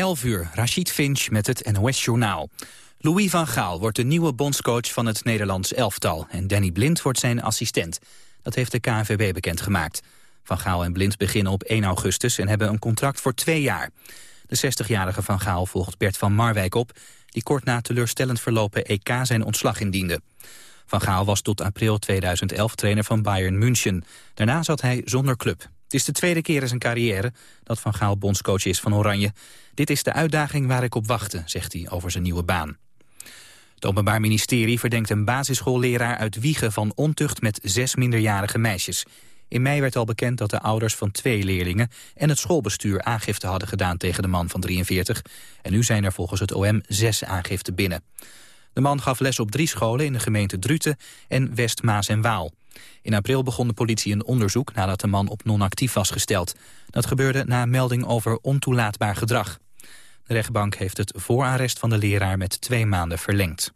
11 uur, Rachid Finch met het NOS-journaal. Louis van Gaal wordt de nieuwe bondscoach van het Nederlands elftal... en Danny Blind wordt zijn assistent. Dat heeft de KNVB bekendgemaakt. Van Gaal en Blind beginnen op 1 augustus en hebben een contract voor twee jaar. De 60-jarige Van Gaal volgt Bert van Marwijk op... die kort na teleurstellend verlopen EK zijn ontslag indiende. Van Gaal was tot april 2011 trainer van Bayern München. Daarna zat hij zonder club. Het is de tweede keer in zijn carrière dat Van Gaal bondscoach is van Oranje. Dit is de uitdaging waar ik op wachtte, zegt hij over zijn nieuwe baan. Het Openbaar Ministerie verdenkt een basisschoolleraar uit Wiegen van ontucht met zes minderjarige meisjes. In mei werd al bekend dat de ouders van twee leerlingen en het schoolbestuur aangifte hadden gedaan tegen de man van 43. En nu zijn er volgens het OM zes aangiften binnen. De man gaf les op drie scholen in de gemeente Druten en West Maas en Waal. In april begon de politie een onderzoek nadat de man op non-actief was gesteld. Dat gebeurde na melding over ontoelaatbaar gedrag. De rechtbank heeft het voorarrest van de leraar met twee maanden verlengd.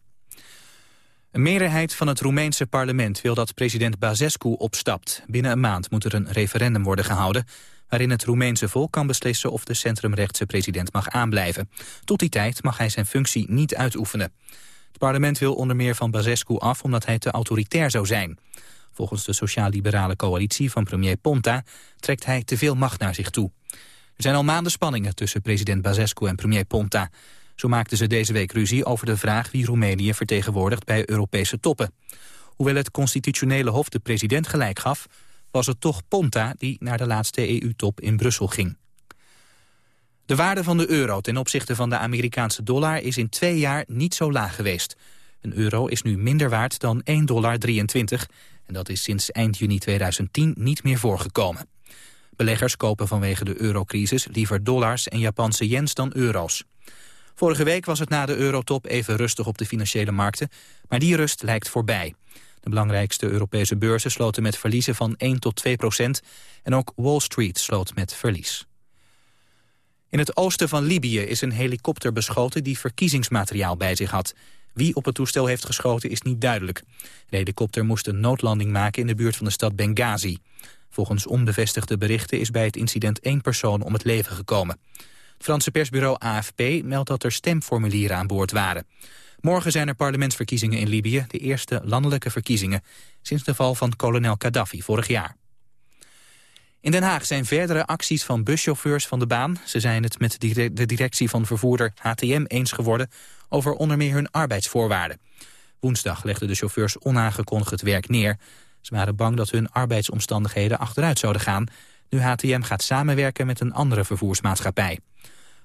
Een meerderheid van het Roemeense parlement wil dat president Basescu opstapt. Binnen een maand moet er een referendum worden gehouden... waarin het Roemeense volk kan beslissen of de centrumrechtse president mag aanblijven. Tot die tijd mag hij zijn functie niet uitoefenen. Het parlement wil onder meer van Basescu af omdat hij te autoritair zou zijn. Volgens de sociaal-liberale coalitie van premier Ponta trekt hij te veel macht naar zich toe. Er zijn al maanden spanningen tussen president Basescu en premier Ponta. Zo maakten ze deze week ruzie over de vraag wie Roemenië vertegenwoordigt bij Europese toppen. Hoewel het constitutionele hof de president gelijk gaf, was het toch Ponta die naar de laatste EU-top in Brussel ging. De waarde van de euro ten opzichte van de Amerikaanse dollar is in twee jaar niet zo laag geweest. Een euro is nu minder waard dan 1,23 dollar. En dat is sinds eind juni 2010 niet meer voorgekomen. Beleggers kopen vanwege de eurocrisis liever dollars en Japanse yens dan euro's. Vorige week was het na de eurotop even rustig op de financiële markten, maar die rust lijkt voorbij. De belangrijkste Europese beurzen sloten met verliezen van 1 tot 2 procent en ook Wall Street sloot met verlies. In het oosten van Libië is een helikopter beschoten die verkiezingsmateriaal bij zich had. Wie op het toestel heeft geschoten is niet duidelijk. De helikopter moest een noodlanding maken in de buurt van de stad Benghazi. Volgens onbevestigde berichten is bij het incident één persoon om het leven gekomen. Het Franse persbureau AFP meldt dat er stemformulieren aan boord waren. Morgen zijn er parlementsverkiezingen in Libië, de eerste landelijke verkiezingen sinds de val van kolonel Gaddafi vorig jaar. In Den Haag zijn verdere acties van buschauffeurs van de baan. Ze zijn het met de directie van vervoerder HTM eens geworden over onder meer hun arbeidsvoorwaarden. Woensdag legden de chauffeurs onaangekondigd het werk neer. Ze waren bang dat hun arbeidsomstandigheden achteruit zouden gaan... nu HTM gaat samenwerken met een andere vervoersmaatschappij.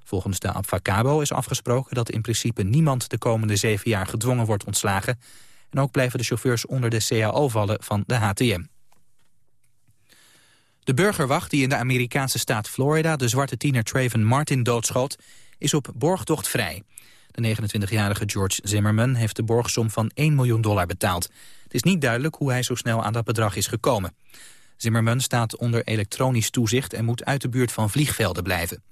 Volgens de Abfacabo is afgesproken dat in principe niemand de komende zeven jaar gedwongen wordt ontslagen. En ook blijven de chauffeurs onder de CAO vallen van de HTM. De burgerwacht die in de Amerikaanse staat Florida de zwarte tiener Traven Martin doodschoot, is op borgtocht vrij. De 29-jarige George Zimmerman heeft de borgsom van 1 miljoen dollar betaald. Het is niet duidelijk hoe hij zo snel aan dat bedrag is gekomen. Zimmerman staat onder elektronisch toezicht en moet uit de buurt van vliegvelden blijven.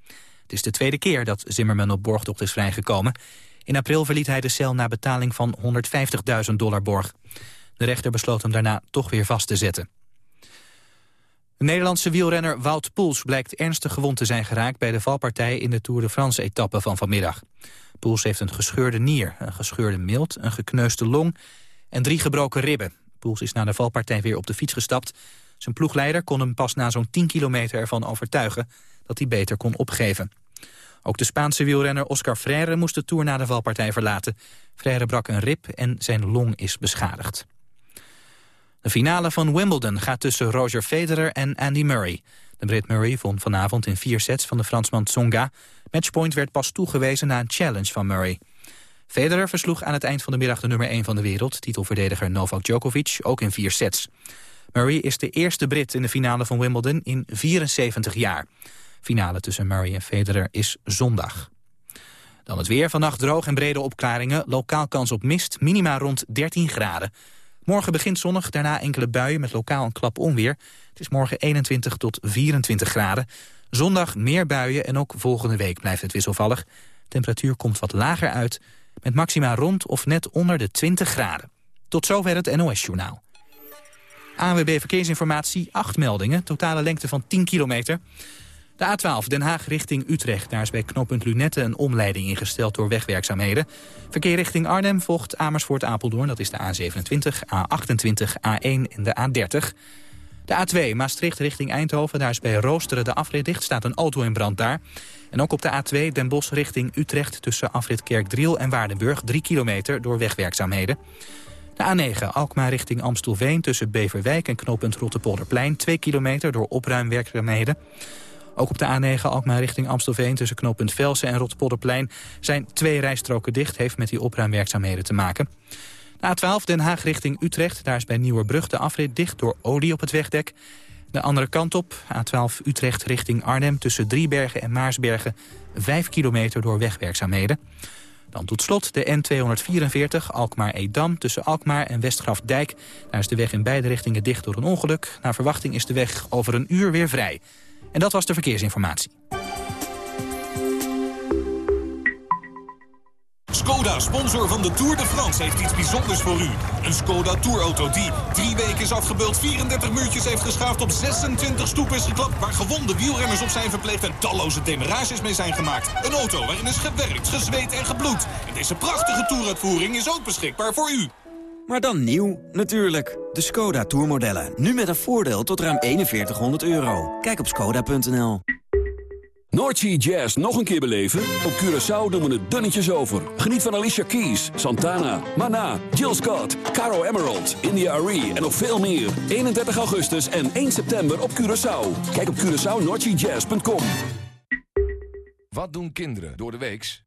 Het is de tweede keer dat Zimmerman op borgtocht is vrijgekomen. In april verliet hij de cel na betaling van 150.000 dollar borg. De rechter besloot hem daarna toch weer vast te zetten. De Nederlandse wielrenner Wout Poels blijkt ernstig gewond te zijn geraakt... bij de valpartij in de Tour de France-etappe van vanmiddag. Poels heeft een gescheurde nier, een gescheurde milt, een gekneusde long... en drie gebroken ribben. Poels is na de valpartij weer op de fiets gestapt. Zijn ploegleider kon hem pas na zo'n 10 kilometer ervan overtuigen... dat hij beter kon opgeven. Ook de Spaanse wielrenner Oscar Freire moest de Tour na de valpartij verlaten. Freire brak een rib en zijn long is beschadigd. De finale van Wimbledon gaat tussen Roger Federer en Andy Murray. De Brit Murray won vanavond in vier sets van de Fransman Tsonga. Matchpoint werd pas toegewezen na een challenge van Murray. Federer versloeg aan het eind van de middag de nummer 1 van de wereld... titelverdediger Novak Djokovic, ook in vier sets. Murray is de eerste Brit in de finale van Wimbledon in 74 jaar. Finale tussen Murray en Federer is zondag. Dan het weer. Vannacht droog en brede opklaringen. Lokaal kans op mist. Minima rond 13 graden. Morgen begint zonnig, daarna enkele buien met lokaal een klap onweer. Het is morgen 21 tot 24 graden. Zondag meer buien en ook volgende week blijft het wisselvallig. Temperatuur komt wat lager uit, met maxima rond of net onder de 20 graden. Tot zover het NOS-journaal. ANWB Verkeersinformatie, 8 meldingen, totale lengte van 10 kilometer. De A12 Den Haag richting Utrecht. Daar is bij knooppunt Lunette een omleiding ingesteld door wegwerkzaamheden. Verkeer richting Arnhem volgt Amersfoort-Apeldoorn. Dat is de A27, A28, A1 en de A30. De A2 Maastricht richting Eindhoven. Daar is bij Roosteren de afrit dicht. Staat een auto in brand daar. En ook op de A2 Den Bosch richting Utrecht... tussen afrit Kerkdriel en Waardenburg. 3 kilometer door wegwerkzaamheden. De A9 Alkmaar richting Amstelveen tussen Beverwijk en knooppunt Rottepolderplein. 2 kilometer door opruimwerkzaamheden. Ook op de A9 Alkmaar richting Amstelveen tussen knooppunt Velsen en Rotterpolderplein zijn twee rijstroken dicht, heeft met die opruimwerkzaamheden te maken. De A12 Den Haag richting Utrecht, daar is bij Nieuwerbrug de afrit dicht door olie op het wegdek. De andere kant op, A12 Utrecht richting Arnhem tussen Driebergen en Maarsbergen, 5 kilometer door wegwerkzaamheden. Dan tot slot de N244 Alkmaar-Edam tussen Alkmaar en Westgrafdijk. Daar is de weg in beide richtingen dicht door een ongeluk. Naar verwachting is de weg over een uur weer vrij. En dat was de verkeersinformatie. Skoda, sponsor van de Tour de France, heeft iets bijzonders voor u. Een Skoda Tourauto die drie weken is afgebeeld... 34 muurtjes heeft geschaafd, op 26 stoep is geklapt... waar gewonde wielrenners op zijn verpleegd en talloze demarages mee zijn gemaakt. Een auto waarin is gewerkt, gezweet en gebloed. En deze prachtige Touruitvoering is ook beschikbaar voor u. Maar dan nieuw, natuurlijk. De Skoda Tourmodellen. Nu met een voordeel tot ruim 4100 euro. Kijk op skoda.nl. Noordsea Jazz nog een keer beleven? Op Curaçao doen we het dunnetjes over. Geniet van Alicia Keys, Santana, Mana, Jill Scott, Caro Emerald, India Arie en nog veel meer. 31 augustus en 1 september op Curaçao. Kijk op CuraçaoNoordseaJazz.com Wat doen kinderen door de weeks?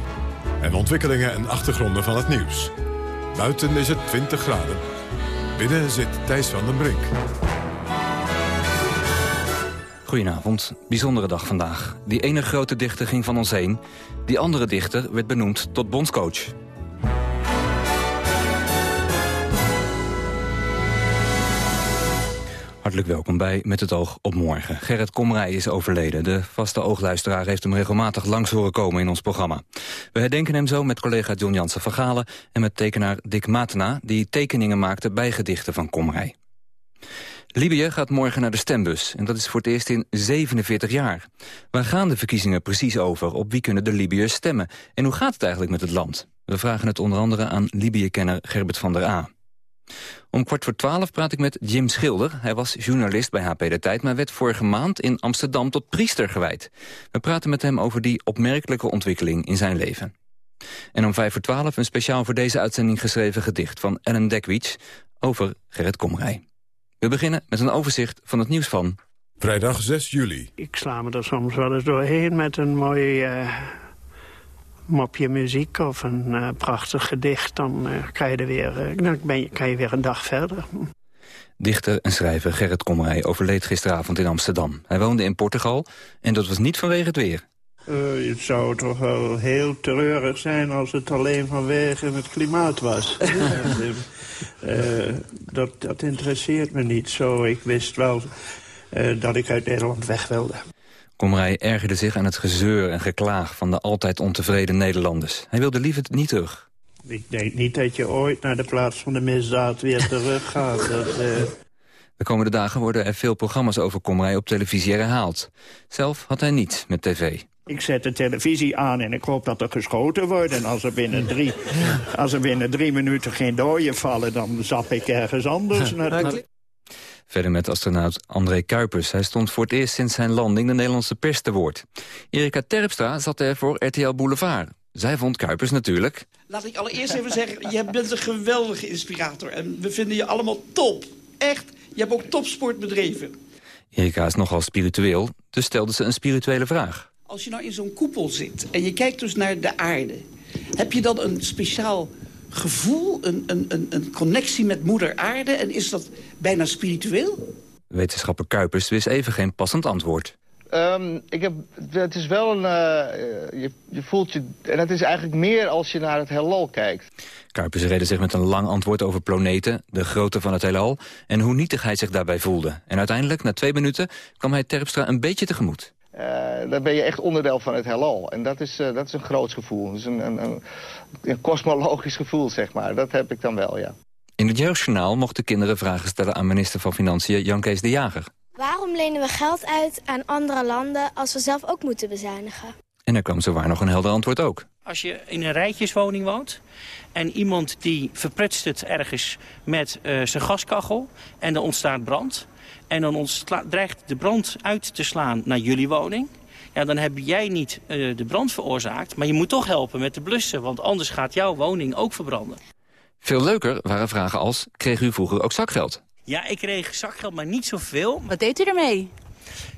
en ontwikkelingen en achtergronden van het nieuws. Buiten is het 20 graden. Binnen zit Thijs van den Brink. Goedenavond, bijzondere dag vandaag. Die ene grote dichter ging van ons heen. Die andere dichter werd benoemd tot bondscoach. Hartelijk welkom bij Met het oog op morgen. Gerrit Komrij is overleden. De vaste oogluisteraar heeft hem regelmatig langs horen komen in ons programma. We herdenken hem zo met collega John Jansen van Galen... en met tekenaar Dick Matena, die tekeningen maakte bij gedichten van Komrij. Libië gaat morgen naar de stembus. En dat is voor het eerst in 47 jaar. Waar gaan de verkiezingen precies over? Op wie kunnen de Libiërs stemmen? En hoe gaat het eigenlijk met het land? We vragen het onder andere aan Libië-kenner Gerbert van der A. Om kwart voor twaalf praat ik met Jim Schilder. Hij was journalist bij HP De Tijd... maar werd vorige maand in Amsterdam tot priester gewijd. We praten met hem over die opmerkelijke ontwikkeling in zijn leven. En om vijf voor twaalf een speciaal voor deze uitzending geschreven gedicht... van Ellen Dekwits over Gerrit Komrij. We beginnen met een overzicht van het nieuws van... Vrijdag 6 juli. Ik sla me er soms wel eens doorheen met een mooi uh, mopje muziek of een uh, prachtig gedicht. Dan, uh, krijg je weer, dan ben je, kan je weer een dag verder. Dichter en schrijver Gerrit Komrij overleed gisteravond in Amsterdam. Hij woonde in Portugal en dat was niet vanwege het weer. Uh, het zou toch wel heel treurig zijn als het alleen vanwege het klimaat was. uh, dat, dat interesseert me niet zo. Ik wist wel uh, dat ik uit Nederland weg wilde. Komrij ergerde zich aan het gezeur en geklaag van de altijd ontevreden Nederlanders. Hij wilde liever niet terug. Ik denk niet dat je ooit naar de plaats van de misdaad weer terug gaat. Dat, de komende dagen worden er veel programma's over Komrij op televisie herhaald. Zelf had hij niets met tv. Ik zet de televisie aan en ik hoop dat er geschoten wordt. En als er binnen drie, als er binnen drie minuten geen dooien vallen... dan zap ik ergens anders. Verder met astronaut André Kuipers. Hij stond voor het eerst sinds zijn landing de Nederlandse pers te woord. Erika Terpstra zat er voor RTL Boulevard. Zij vond Kuipers natuurlijk. Laat ik allereerst even zeggen, je bent een geweldige inspirator. En we vinden je allemaal top. Echt, je hebt ook topsport bedreven. Erika is nogal spiritueel, dus stelde ze een spirituele vraag. Als je nou in zo'n koepel zit en je kijkt dus naar de aarde... heb je dan een speciaal gevoel, een, een, een, een connectie met moeder aarde... en is dat bijna spiritueel? Wetenschapper Kuipers wist even geen passend antwoord. Ehm, ik heb, het is wel een... eh, je, je voelt je... En het is eigenlijk meer als je naar het heelal kijkt. Kuipers redde zich met een lang antwoord over planeten, de grootte van het heelal... en hoe nietig hij zich daarbij voelde. En uiteindelijk, na twee minuten, kwam hij Terpstra een beetje tegemoet. Eh, dan ben je echt onderdeel van het heelal. En dat is, eh, dat is een groot gevoel. Dat is een, een, een, een kosmologisch gevoel, zeg maar. Dat heb ik dan wel, ja. In het Jeugdjournaal mochten kinderen vragen stellen aan minister van Financiën Jan Kees de Jager. Waarom lenen we geld uit aan andere landen als we zelf ook moeten bezuinigen? En er kwam zowaar nog een helder antwoord ook. Als je in een rijtjeswoning woont en iemand die verprutst het ergens met uh, zijn gaskachel en er ontstaat brand... en dan dreigt de brand uit te slaan naar jullie woning... Ja, dan heb jij niet uh, de brand veroorzaakt, maar je moet toch helpen met de blussen... want anders gaat jouw woning ook verbranden. Veel leuker waren vragen als, kreeg u vroeger ook zakgeld? Ja, ik kreeg zakgeld, maar niet zoveel. Wat deed u ermee?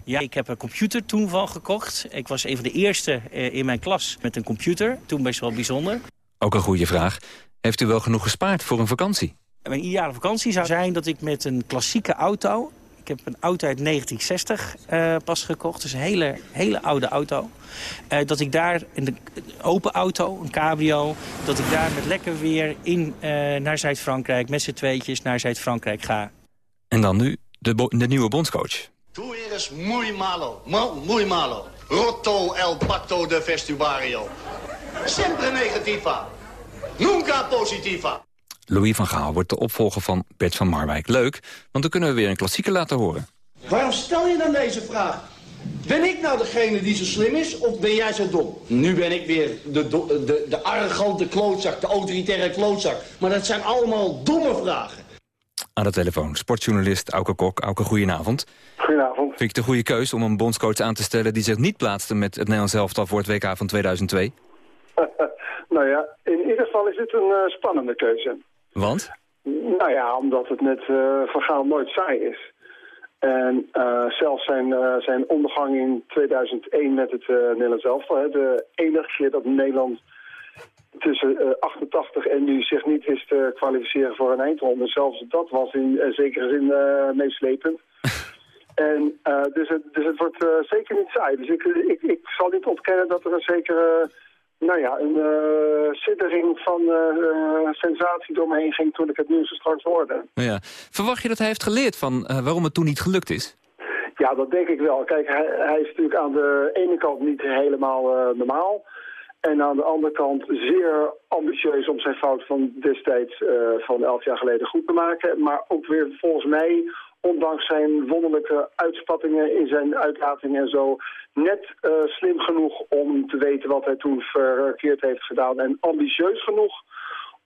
Ja, ik heb een computer toen van gekocht. Ik was een van de eerste uh, in mijn klas met een computer. Toen best wel bijzonder. Ook een goede vraag. Heeft u wel genoeg gespaard voor een vakantie? Mijn ideale vakantie zou zijn dat ik met een klassieke auto... Ik heb een auto uit 1960 uh, pas gekocht, dus een hele, hele oude auto. Uh, dat ik daar in de open auto, een cabrio... dat ik daar met lekker weer in, uh, naar Zuid-Frankrijk... met z'n tweetjes naar Zuid-Frankrijk ga. En dan nu de, de nieuwe bondscoach. Tu eres muy malo, muy malo. Rotto el pacto de vestuario. Sempre negativa. Nunca positiva. Louis van Gaal wordt de opvolger van Bert van Marwijk. Leuk, want dan kunnen we weer een klassieker laten horen. Waarom stel je dan deze vraag? Ben ik nou degene die zo slim is, of ben jij zo dom? Nu ben ik weer de, de, de arrogante klootzak, de autoritaire klootzak. Maar dat zijn allemaal domme vragen. Aan de telefoon, sportjournalist Auke Kok. Auke, goedenavond. Goedenavond. Vind je het een goede keus om een bondscoach aan te stellen... die zich niet plaatste met het Nederlands elftal voor het WK van 2002? nou ja, in ieder geval is dit een uh, spannende keuze. Want? Nou ja, omdat het net uh, verhaal nooit saai is. En uh, zelfs zijn, uh, zijn ondergang in 2001 met het Nederlands elftal... Hè, de enige keer dat Nederland tussen 88 en nu zich niet wist te kwalificeren voor een eindronde. Zelfs dat was in zekere zin meeslepend. en dus, het, dus het wordt zeker niet saai. Dus ik, ik, ik zal niet ontkennen dat er een zekere nou ja, een uh, van uh, sensatie door me heen ging toen ik het nieuws straks hoorde. Ja. Verwacht je dat hij heeft geleerd van uh, waarom het toen niet gelukt is? Ja, dat denk ik wel. Kijk, hij, hij is natuurlijk aan de ene kant niet helemaal normaal. En aan de andere kant zeer ambitieus om zijn fout van destijds van elf jaar geleden goed te maken. Maar ook weer volgens mij ondanks zijn wonderlijke uitspattingen in zijn uitlatingen en zo... net uh, slim genoeg om te weten wat hij toen verkeerd heeft gedaan... en ambitieus genoeg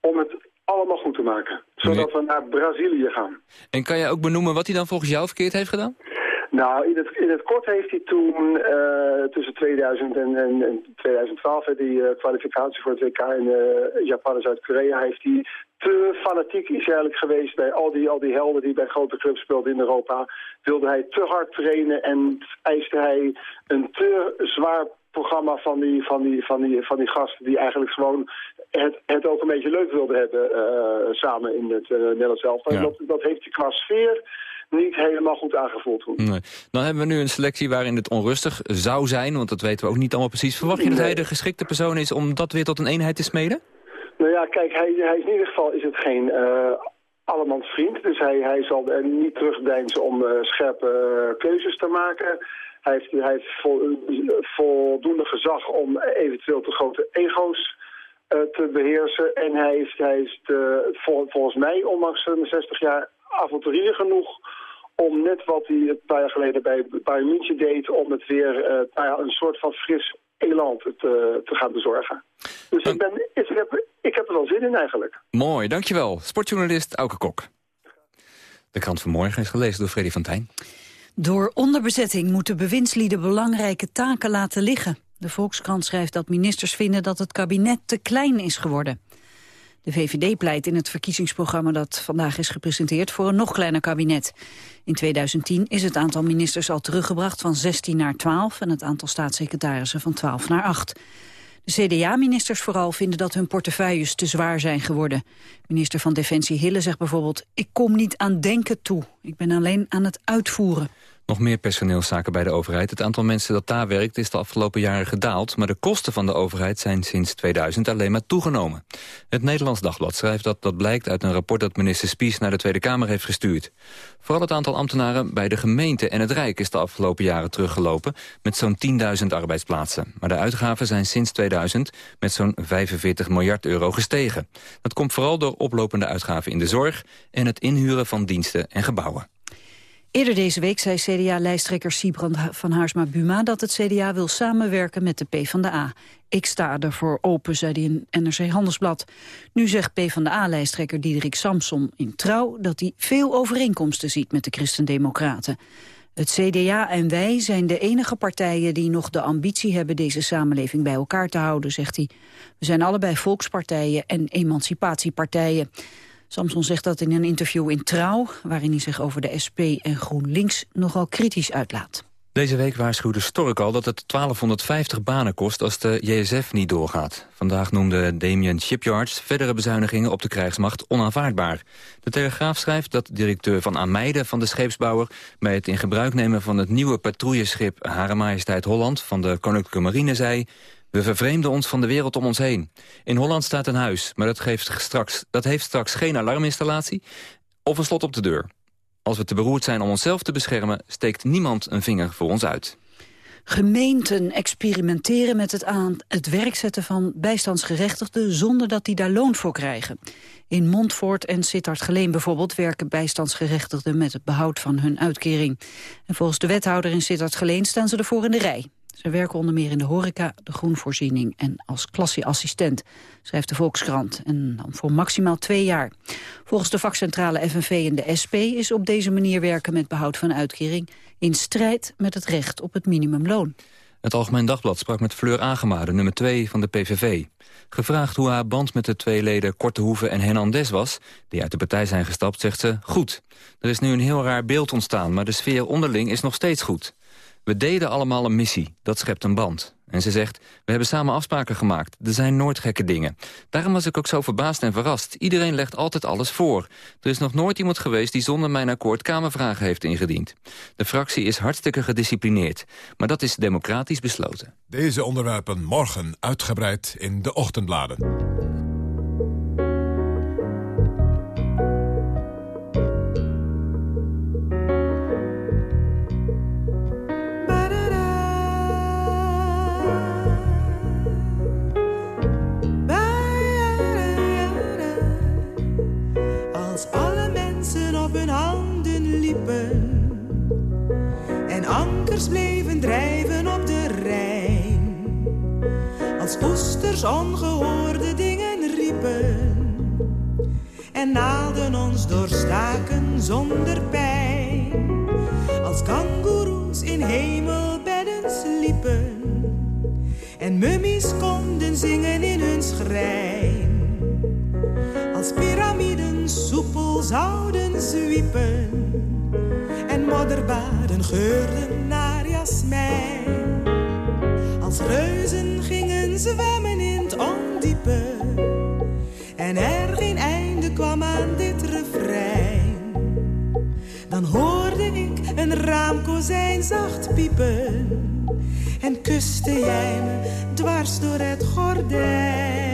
om het allemaal goed te maken. Zodat we naar Brazilië gaan. En kan jij ook benoemen wat hij dan volgens jou verkeerd heeft gedaan? Nou, in het, in het kort heeft hij toen uh, tussen 2000 en, en, en 2012, die uh, kwalificatie voor het WK in uh, Japan en Zuid-Korea, heeft hij te fanatiek is hij eigenlijk geweest bij al die, al die helden die bij grote clubs speelden in Europa. Wilde hij te hard trainen en eiste hij een te zwaar programma van die, van die, van die, van die gasten die eigenlijk gewoon het, het ook een beetje leuk wilden hebben uh, samen in het uh, Nederlands elftal. Ja. Dat, dat heeft hij qua sfeer niet helemaal goed aangevoeld. Nee. Dan hebben we nu een selectie waarin het onrustig zou zijn, want dat weten we ook niet allemaal precies. Verwacht je dat hij de geschikte persoon is om dat weer tot een eenheid te smeden? Nou ja, kijk, hij, hij is in ieder geval is het geen uh, allemans vriend. Dus hij, hij zal er niet terugdeinzen om uh, scherpe uh, keuzes te maken. Hij heeft, hij heeft vol, voldoende gezag om eventueel te grote ego's te beheersen. En hij is, hij is vol, volgens mij, ondanks zijn 60 jaar, avonturier genoeg om net wat hij een paar jaar geleden bij Bayern München deed... om het weer nou een soort van fris eland te, te gaan bezorgen. Dus ik, ben, ik, heb, ik heb er wel zin in eigenlijk. Mooi, dankjewel. Sportjournalist Auke Kok. De krant van morgen is gelezen door Freddy van Tijn. Door onderbezetting moeten bewindslieden belangrijke taken laten liggen. De Volkskrant schrijft dat ministers vinden dat het kabinet te klein is geworden. De VVD pleit in het verkiezingsprogramma dat vandaag is gepresenteerd voor een nog kleiner kabinet. In 2010 is het aantal ministers al teruggebracht van 16 naar 12 en het aantal staatssecretarissen van 12 naar 8. De CDA-ministers vooral vinden dat hun portefeuilles te zwaar zijn geworden. Minister van Defensie Hille zegt bijvoorbeeld... ik kom niet aan denken toe, ik ben alleen aan het uitvoeren. Nog meer personeelszaken bij de overheid. Het aantal mensen dat daar werkt is de afgelopen jaren gedaald... maar de kosten van de overheid zijn sinds 2000 alleen maar toegenomen. Het Nederlands Dagblad schrijft dat dat blijkt uit een rapport... dat minister Spies naar de Tweede Kamer heeft gestuurd. Vooral het aantal ambtenaren bij de gemeente en het Rijk... is de afgelopen jaren teruggelopen met zo'n 10.000 arbeidsplaatsen. Maar de uitgaven zijn sinds 2000 met zo'n 45 miljard euro gestegen. Dat komt vooral door oplopende uitgaven in de zorg... en het inhuren van diensten en gebouwen. Eerder deze week zei CDA-lijsttrekker Siebrand van Haarsma-Buma... dat het CDA wil samenwerken met de PvdA. Ik sta ervoor open, zei hij in NRC Handelsblad. Nu zegt PvdA-lijsttrekker Diederik Samson in Trouw... dat hij veel overeenkomsten ziet met de Christen-Democraten. Het CDA en wij zijn de enige partijen die nog de ambitie hebben... deze samenleving bij elkaar te houden, zegt hij. We zijn allebei volkspartijen en emancipatiepartijen. Samson zegt dat in een interview in Trouw... waarin hij zich over de SP en GroenLinks nogal kritisch uitlaat. Deze week waarschuwde Stork al dat het 1250 banen kost als de JSF niet doorgaat. Vandaag noemde Damien Shipyards verdere bezuinigingen op de krijgsmacht onaanvaardbaar. De Telegraaf schrijft dat directeur van Ameide van de scheepsbouwer... bij het in gebruik nemen van het nieuwe patrouilleschip Hare Majesteit Holland van de Koninklijke Marine zei... We vervreemden ons van de wereld om ons heen. In Holland staat een huis, maar dat, geeft straks, dat heeft straks geen alarminstallatie of een slot op de deur. Als we te beroerd zijn om onszelf te beschermen, steekt niemand een vinger voor ons uit. Gemeenten experimenteren met het, aan, het werk zetten van bijstandsgerechtigden zonder dat die daar loon voor krijgen. In Montfort en Sittard-Geleen bijvoorbeeld werken bijstandsgerechtigden met het behoud van hun uitkering. En volgens de wethouder in Sittard-Geleen staan ze ervoor in de rij. Ze werken onder meer in de horeca, de groenvoorziening en als klassieassistent, schrijft de Volkskrant. En dan voor maximaal twee jaar. Volgens de vakcentrale FNV en de SP is op deze manier werken met behoud van uitkering in strijd met het recht op het minimumloon. Het Algemeen Dagblad sprak met Fleur Agema, de nummer 2 van de PVV. Gevraagd hoe haar band met de twee leden Kortehoeven en Hernandez was... die uit de partij zijn gestapt, zegt ze, goed. Er is nu een heel raar beeld ontstaan, maar de sfeer onderling is nog steeds goed. We deden allemaal een missie, dat schept een band. En ze zegt, we hebben samen afspraken gemaakt. Er zijn nooit gekke dingen. Daarom was ik ook zo verbaasd en verrast. Iedereen legt altijd alles voor. Er is nog nooit iemand geweest die zonder mijn akkoord Kamervragen heeft ingediend. De fractie is hartstikke gedisciplineerd. Maar dat is democratisch besloten. Deze onderwerpen morgen uitgebreid in de ochtendbladen. Bleven drijven op de Rijn. Als oesters ongehoorde dingen riepen. En naalden ons doorstaken zonder pijn. Als kangoeroes in hemelbedden sliepen. En mummies konden zingen in hun schrijn. Als piramiden soepel zouden zwiepen. En modderbaden geurden als reuzen gingen zwemmen in het ondiepe. En er geen einde kwam aan dit refrein. Dan hoorde ik een raamkozijn zacht piepen. En kuste jij me dwars door het gordijn.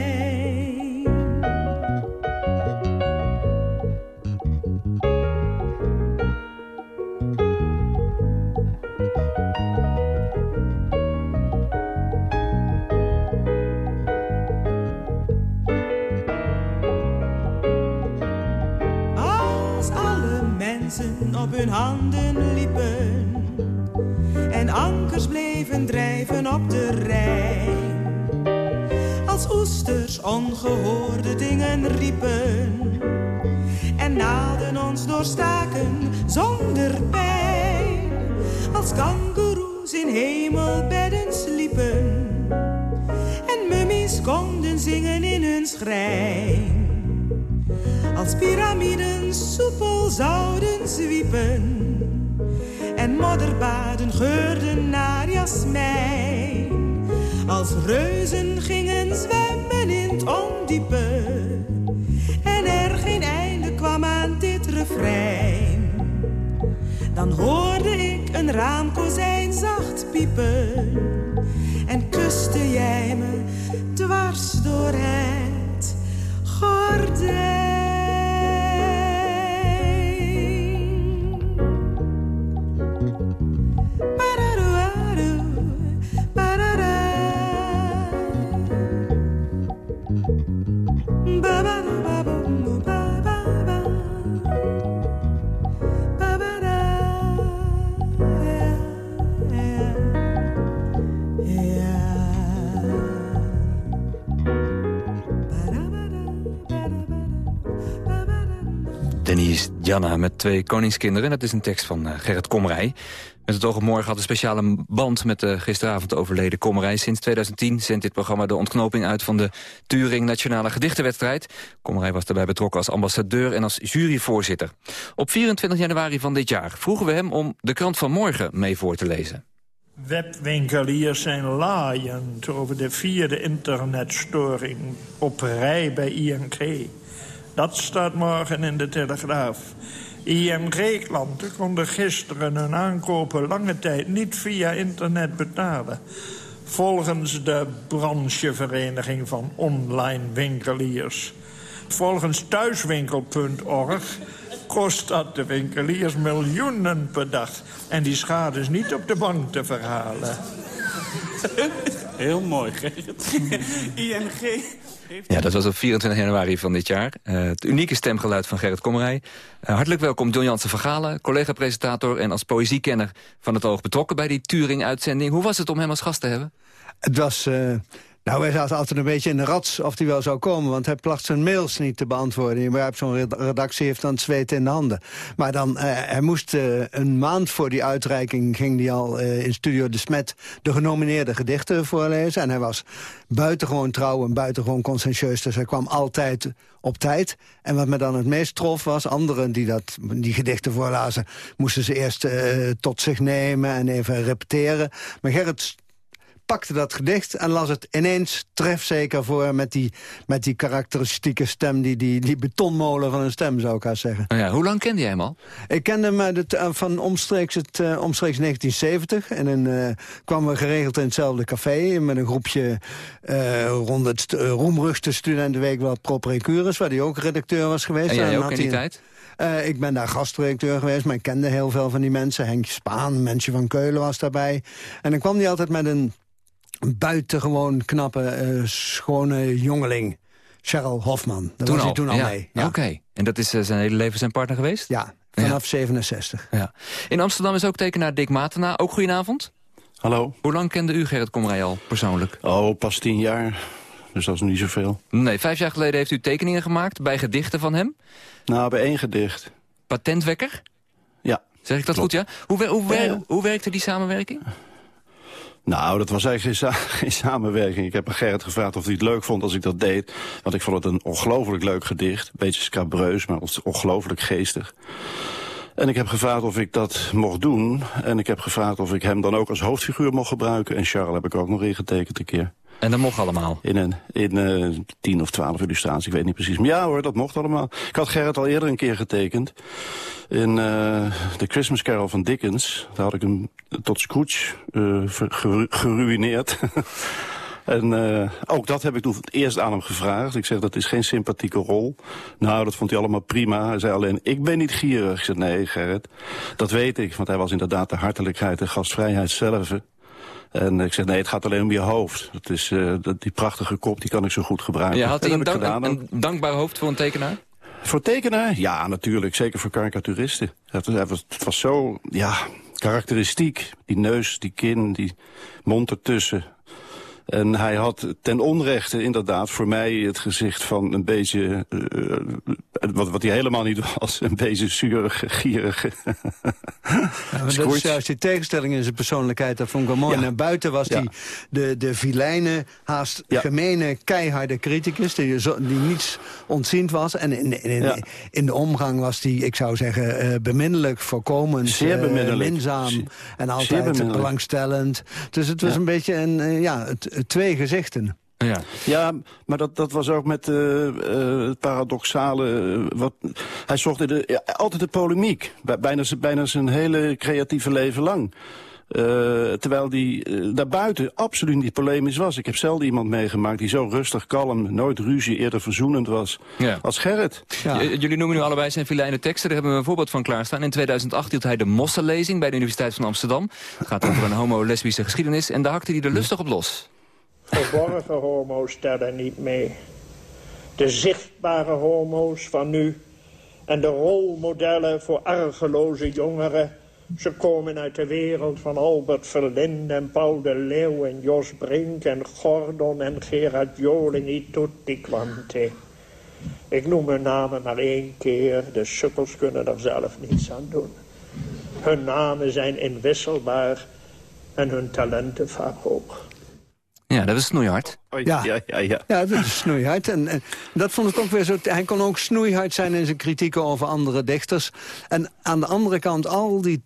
Ongehoorde dingen riepen. En en naalden ons doorstaken zonder pijn. Als kangoeroes in hemelbedden sliepen. En mummies konden zingen in hun schrijn. Als piramiden soepel zouden zwiepen. En modderbaden geurden naar jasmijn. Als reuzen gingen zwemmen in het ondiepe. En er geen einde kwam aan dit refrein. Dan hoorde ik een raamkozijn zacht piepen. En kuste jij me dwars door het gordijn. Janna met twee koningskinderen. Dat is een tekst van uh, Gerrit Komrij. Met het oog op morgen had een speciale band met de gisteravond overleden Komrij. Sinds 2010 zendt dit programma de ontknoping uit van de Turing Nationale Gedichtenwedstrijd. Komrij was daarbij betrokken als ambassadeur en als juryvoorzitter. Op 24 januari van dit jaar vroegen we hem om de krant van morgen mee voor te lezen. Webwinkeliers zijn laaiend over de vierde internetstoring op rij bij ING. Dat staat morgen in de Telegraaf. ING-klanten konden gisteren hun aankopen lange tijd niet via internet betalen. Volgens de branchevereniging van online winkeliers. Volgens thuiswinkel.org kost dat de winkeliers miljoenen per dag. En die schade is niet op de bank te verhalen. Heel mooi, Gerrit. ING ja, dat was op 24 januari van dit jaar. Uh, het unieke stemgeluid van Gerrit Kommerij. Uh, hartelijk welkom John Jansen Vergalen, collega-presentator... en als poëziekenner van het oog betrokken bij die Turing-uitzending. Hoe was het om hem als gast te hebben? Het was... Uh... Nou, wij zaten altijd een beetje in de rats of hij wel zou komen... want hij placht zijn mails niet te beantwoorden. Je begrijpt, zo'n redactie heeft dan het zweet in de handen. Maar dan, uh, hij moest uh, een maand voor die uitreiking... ging hij al uh, in Studio De Smet de genomineerde gedichten voorlezen. En hij was buitengewoon trouw en buitengewoon conscientieus. Dus hij kwam altijd op tijd. En wat me dan het meest trof was... anderen die dat, die gedichten voorlazen... moesten ze eerst tot zich nemen en even repeteren. Maar Gerrit pakte dat gedicht en las het ineens trefzeker voor... met die, met die karakteristieke stem, die, die, die betonmolen van een stem, zou ik haar zeggen. Nou ja, hoe lang kende jij hem al? Ik kende hem het, uh, van omstreeks, het, uh, omstreeks 1970. En dan uh, kwamen we geregeld in hetzelfde café... met een groepje rond het roemruchte studentenweek... wat Properecurus, waar hij ook redacteur was geweest. En jij ook in die tijd? Uh, ik ben daar gastdirecteur geweest, maar ik kende heel veel van die mensen. Henk Spaan, Mensje van Keulen was daarbij. En dan kwam hij altijd met een buitengewoon knappe, uh, schone jongeling. Cheryl Hofman. Daar toen was al. hij toen al ja. mee. Ja. Oké. Okay. En dat is uh, zijn hele leven zijn partner geweest? Ja, vanaf 67. Ja. In Amsterdam is ook tekenaar Dick Matena. Ook goedenavond. Hallo. Hoe lang kende u Gerrit Komrij al persoonlijk? Oh, pas tien jaar. Dus dat is niet zoveel. Nee, vijf jaar geleden heeft u tekeningen gemaakt bij gedichten van hem? Nou, bij één gedicht. Patentwekker? Ja. Zeg ik dat Klopt. goed, ja? Hoe, hoe, hoe, hoe werkte die samenwerking? Nou, dat was eigenlijk geen, sa geen, samenwerking. Ik heb aan Gerrit gevraagd of hij het leuk vond als ik dat deed. Want ik vond het een ongelooflijk leuk gedicht. Beetje scabreus, maar ongelooflijk geestig. En ik heb gevraagd of ik dat mocht doen. En ik heb gevraagd of ik hem dan ook als hoofdfiguur mocht gebruiken. En Charles heb ik ook nog ingetekend een keer. En dat mocht allemaal? In een in, uh, tien of twaalf illustraties, ik weet niet precies. Maar ja hoor, dat mocht allemaal. Ik had Gerrit al eerder een keer getekend. In uh, de Christmas Carol van Dickens. Daar had ik hem tot Scrooge uh, geru geruineerd. En uh, ook dat heb ik toen eerst aan hem gevraagd. Ik zeg, dat is geen sympathieke rol. Nou, dat vond hij allemaal prima. Hij zei alleen, ik ben niet gierig. Ik zeg, nee Gerrit, dat weet ik. Want hij was inderdaad de hartelijkheid en gastvrijheid zelf. En ik zeg, nee, het gaat alleen om je hoofd. Dat is, uh, dat, die prachtige kop, die kan ik zo goed gebruiken. Ja, had hij dat een, heb ik dank, gedaan een, een dankbaar hoofd voor een tekenaar? Voor tekenaar? Ja, natuurlijk. Zeker voor karikaturisten. Het was, het was zo, ja, karakteristiek. Die neus, die kin, die mond ertussen. En hij had ten onrechte inderdaad voor mij het gezicht van een beetje... Uh, wat, wat hij helemaal niet was, een beetje zurige, gierige... Ja, dat is juist die tegenstelling in zijn persoonlijkheid, dat vond ik wel mooi. Ja. Naar buiten was hij de, de vilijne, haast gemene, keiharde criticus... Die, die niets ontziend was. En in, in, in, in de omgang was hij, ik zou zeggen, uh, beminnelijk, voorkomend... Zeer beminnelijk. minzaam en altijd belangstellend. Dus het was een beetje een, ja, het, twee gezichten. Ja. ja, maar dat, dat was ook met uh, uh, het paradoxale. wat, hij zocht in de, ja, altijd de polemiek. Bijna, bijna zijn hele creatieve leven lang. Uh, terwijl die uh, daarbuiten absoluut niet polemisch was. Ik heb zelden iemand meegemaakt die zo rustig, kalm, nooit ruzie, eerder verzoenend was ja. als Gerrit. Ja. Jullie noemen nu allebei zijn filijne teksten. Daar hebben we een voorbeeld van klaarstaan. In 2008 hield hij de Mossenlezing bij de Universiteit van Amsterdam. Het gaat over een homo-lesbische geschiedenis en daar hakte hij er lustig op los. Verborgen homo's tellen niet mee. De zichtbare homo's van nu en de rolmodellen voor argeloze jongeren ze komen uit de wereld van Albert Verlinde en Paul de Leeuw en Jos Brink en Gordon en Gerard Joling, tutti quanti. Ik noem hun namen maar één keer, de sukkels kunnen er zelf niets aan doen. Hun namen zijn inwisselbaar en hun talenten vaak ook. Ja, dat is snoeihard. Ja, ja, ja, ja. ja dat is snoeihard. En, en, dat vond ik ook weer zo... Hij kon ook snoeihard zijn in zijn kritieken over andere dichters. En aan de andere kant, al die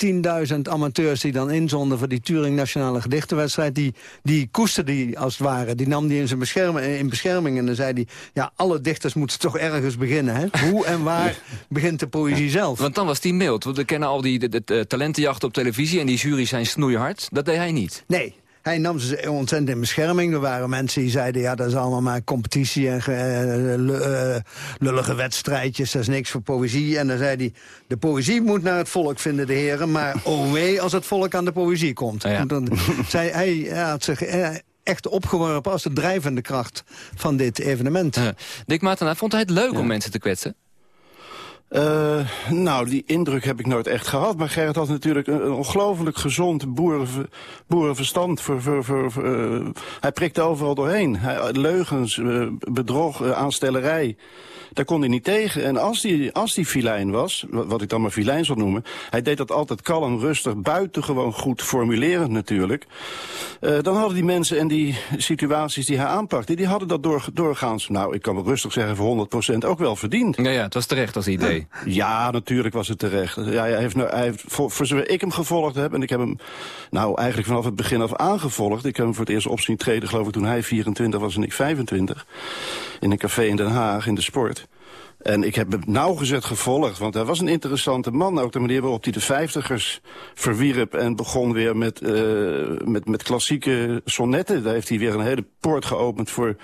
10.000 amateurs die dan inzonden... voor die Turing Nationale Gedichtenwedstrijd... die, die koesterde die als het ware. Die nam die in, zijn bescherming, in bescherming en dan zei hij... ja, alle dichters moeten toch ergens beginnen, hè? Hoe en waar begint de poëzie zelf? Want dan was die mild. Want we kennen al die de, de, de talentenjachten op televisie... en die jury's zijn snoeihard. Dat deed hij niet. Nee, hij nam ze ontzettend in bescherming. Er waren mensen die zeiden, ja, dat is allemaal maar competitie en uh, lullige wedstrijdjes. Dat is niks voor poëzie. En dan zei hij, de poëzie moet naar het volk, vinden de heren. Maar oh wee als het volk aan de poëzie komt. Ja. Dan zei hij, hij had zich echt opgeworpen als de drijvende kracht van dit evenement. Uh, Dick vond hij het leuk om mensen te kwetsen? Uh, nou, die indruk heb ik nooit echt gehad. Maar Gerrit had natuurlijk een, ongelooflijk gezond boeren, boerenverstand. Voor, voor, uh, hij prikte overal doorheen. Hij, leugens, uh, bedrog, aanstellerij. Daar kon hij niet tegen. En als die, als die filijn was, wat ik dan maar filijn zal noemen... hij deed dat altijd kalm, rustig, buitengewoon goed formulerend natuurlijk. Uh, dan hadden die mensen en die situaties die hij aanpakte... die hadden dat door, doorgaans, nou, ik kan wel rustig zeggen... voor 100% ook wel verdiend. Ja, ja, het was terecht als idee. Ja, natuurlijk was het terecht. Ja, hij heeft, nou, hij heeft, voor, voor zover ik hem gevolgd heb... en ik heb hem nou eigenlijk vanaf het begin af aangevolgd... ik heb hem voor het eerst op zien treden, geloof ik, toen hij 24 was en ik 25... in een café in Den Haag, in de sport... En ik heb hem nauwgezet gevolgd, want hij was een interessante man. Ook de manier waarop hij de vijftigers verwierp en begon weer met, uh, met, met klassieke sonnetten. Daar heeft hij weer een hele poort geopend voor...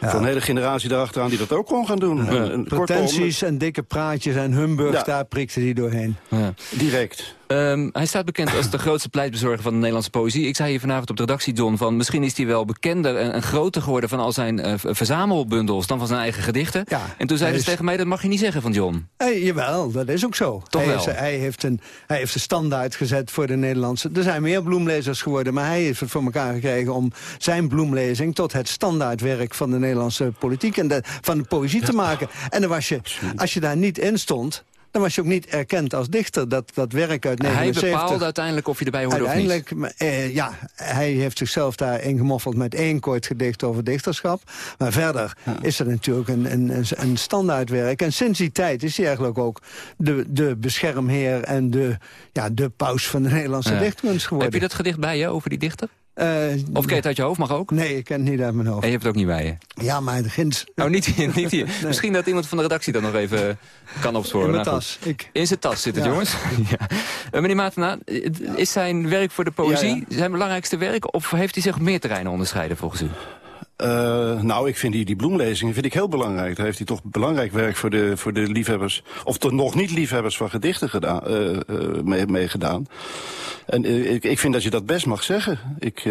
Ja. Voor een hele generatie daarachteraan die dat ook kon gaan doen. Ja. En, en Pretenties en dikke praatjes en Humburg, ja. daar prikte hij doorheen. Ja. Direct. Um, hij staat bekend als de grootste pleitbezorger van de Nederlandse poëzie. Ik zei hier vanavond op de redactie, John, van misschien is hij wel bekender en, en groter geworden van al zijn uh, verzamelbundels dan van zijn eigen gedichten. Ja, en toen zei ze is... tegen mij, dat mag je niet zeggen van John. Hey, jawel, dat is ook zo. Toch hij, wel? Is, hij, heeft een, hij heeft een standaard gezet voor de Nederlandse... Er zijn meer bloemlezers geworden, maar hij heeft het voor elkaar gekregen... om zijn bloemlezing tot het standaardwerk van de Nederlandse politiek... en de, van de poëzie ja. te maken. En dan was je, als je daar niet in stond dan was je ook niet erkend als dichter. Dat, dat werk uit 79... Hij bepaalde uiteindelijk of je erbij hoorde of niet? Uiteindelijk, uh, ja, hij heeft zichzelf daar ingemoffeld met één kort gedicht over dichterschap. Maar verder ja. is er natuurlijk een, een, een standaardwerk. En sinds die tijd is hij eigenlijk ook de, de beschermheer... en de, ja, de paus van de Nederlandse ja. dichtkunst geworden. Heb je dat gedicht bij je over die dichter? Uh, of ken je het uit je hoofd, mag ook? Nee, ik ken het niet uit mijn hoofd. En je hebt het ook niet bij je? Ja, maar de ginds... Oh, niet hier. Niet hier. nee. Misschien dat iemand van de redactie dat nog even kan opsporen. In mijn nou, tas. Ik... In zijn tas zit het, ja. jongens. ja. uh, meneer Matena, is zijn werk voor de poëzie ja, zijn belangrijkste werk... of heeft hij zich op meer terreinen onderscheiden volgens u? Uh, nou, ik vind die, die bloemlezingen vind ik heel belangrijk. Daar heeft hij toch belangrijk werk voor de, voor de liefhebbers... of toch nog niet liefhebbers van gedichten gedaan, uh, uh, mee, mee gedaan. En ik, ik vind dat je dat best mag zeggen. Ik,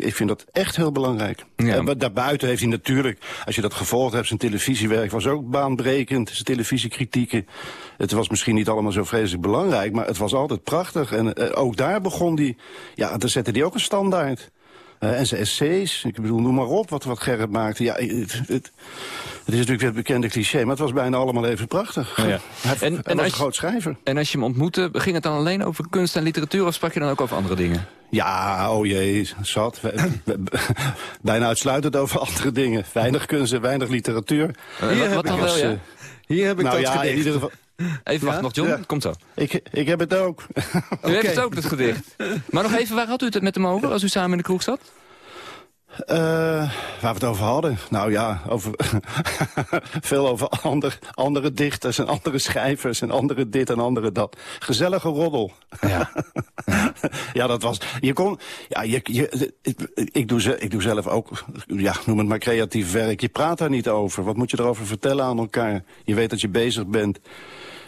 ik vind dat echt heel belangrijk. Ja. En daarbuiten heeft hij natuurlijk, als je dat gevolgd hebt... zijn televisiewerk was ook baanbrekend, zijn televisiekritieken. Het was misschien niet allemaal zo vreselijk belangrijk... maar het was altijd prachtig. En ook daar begon hij... Ja, daar zette hij ook een standaard. Eh, en zijn essays, ik bedoel, noem maar op wat, wat Gerrit maakte. Ja, het, het, het is natuurlijk weer het bekende cliché, maar het was bijna allemaal even prachtig. Oh ja. Hij, En- hij en was als een groot schrijver. En als je hem ontmoette, ging het dan alleen over kunst en literatuur... of sprak je dan ook over andere dingen? Ja, oh jee, zat. We- we- bijna uitsluitend over andere dingen. Weinig kunst en weinig literatuur. Eh, wat- wat dan wel, ja? Hier heb ik nou dat ja, gedicht. in ieder geval... Even wachten nog, John. Komt zo. Ik, ik heb het ook. U heeft het ook, dat gedicht. Maar nog even, waar had u het met hem over als u samen in de kroeg zat? Eh, waar we het over hadden? Nou ja, over veel over ander, andere dichters en andere schrijvers en andere dit en andere dat. Gezellige roddel. Ja, ja dat was... Je kon... Ja, je, je, ik, ik, doe, ze- ik doe zelf ook, ja, noem het maar creatief werk. Je praat daar niet over. Wat moet je erover vertellen aan elkaar? Je weet dat je bezig bent.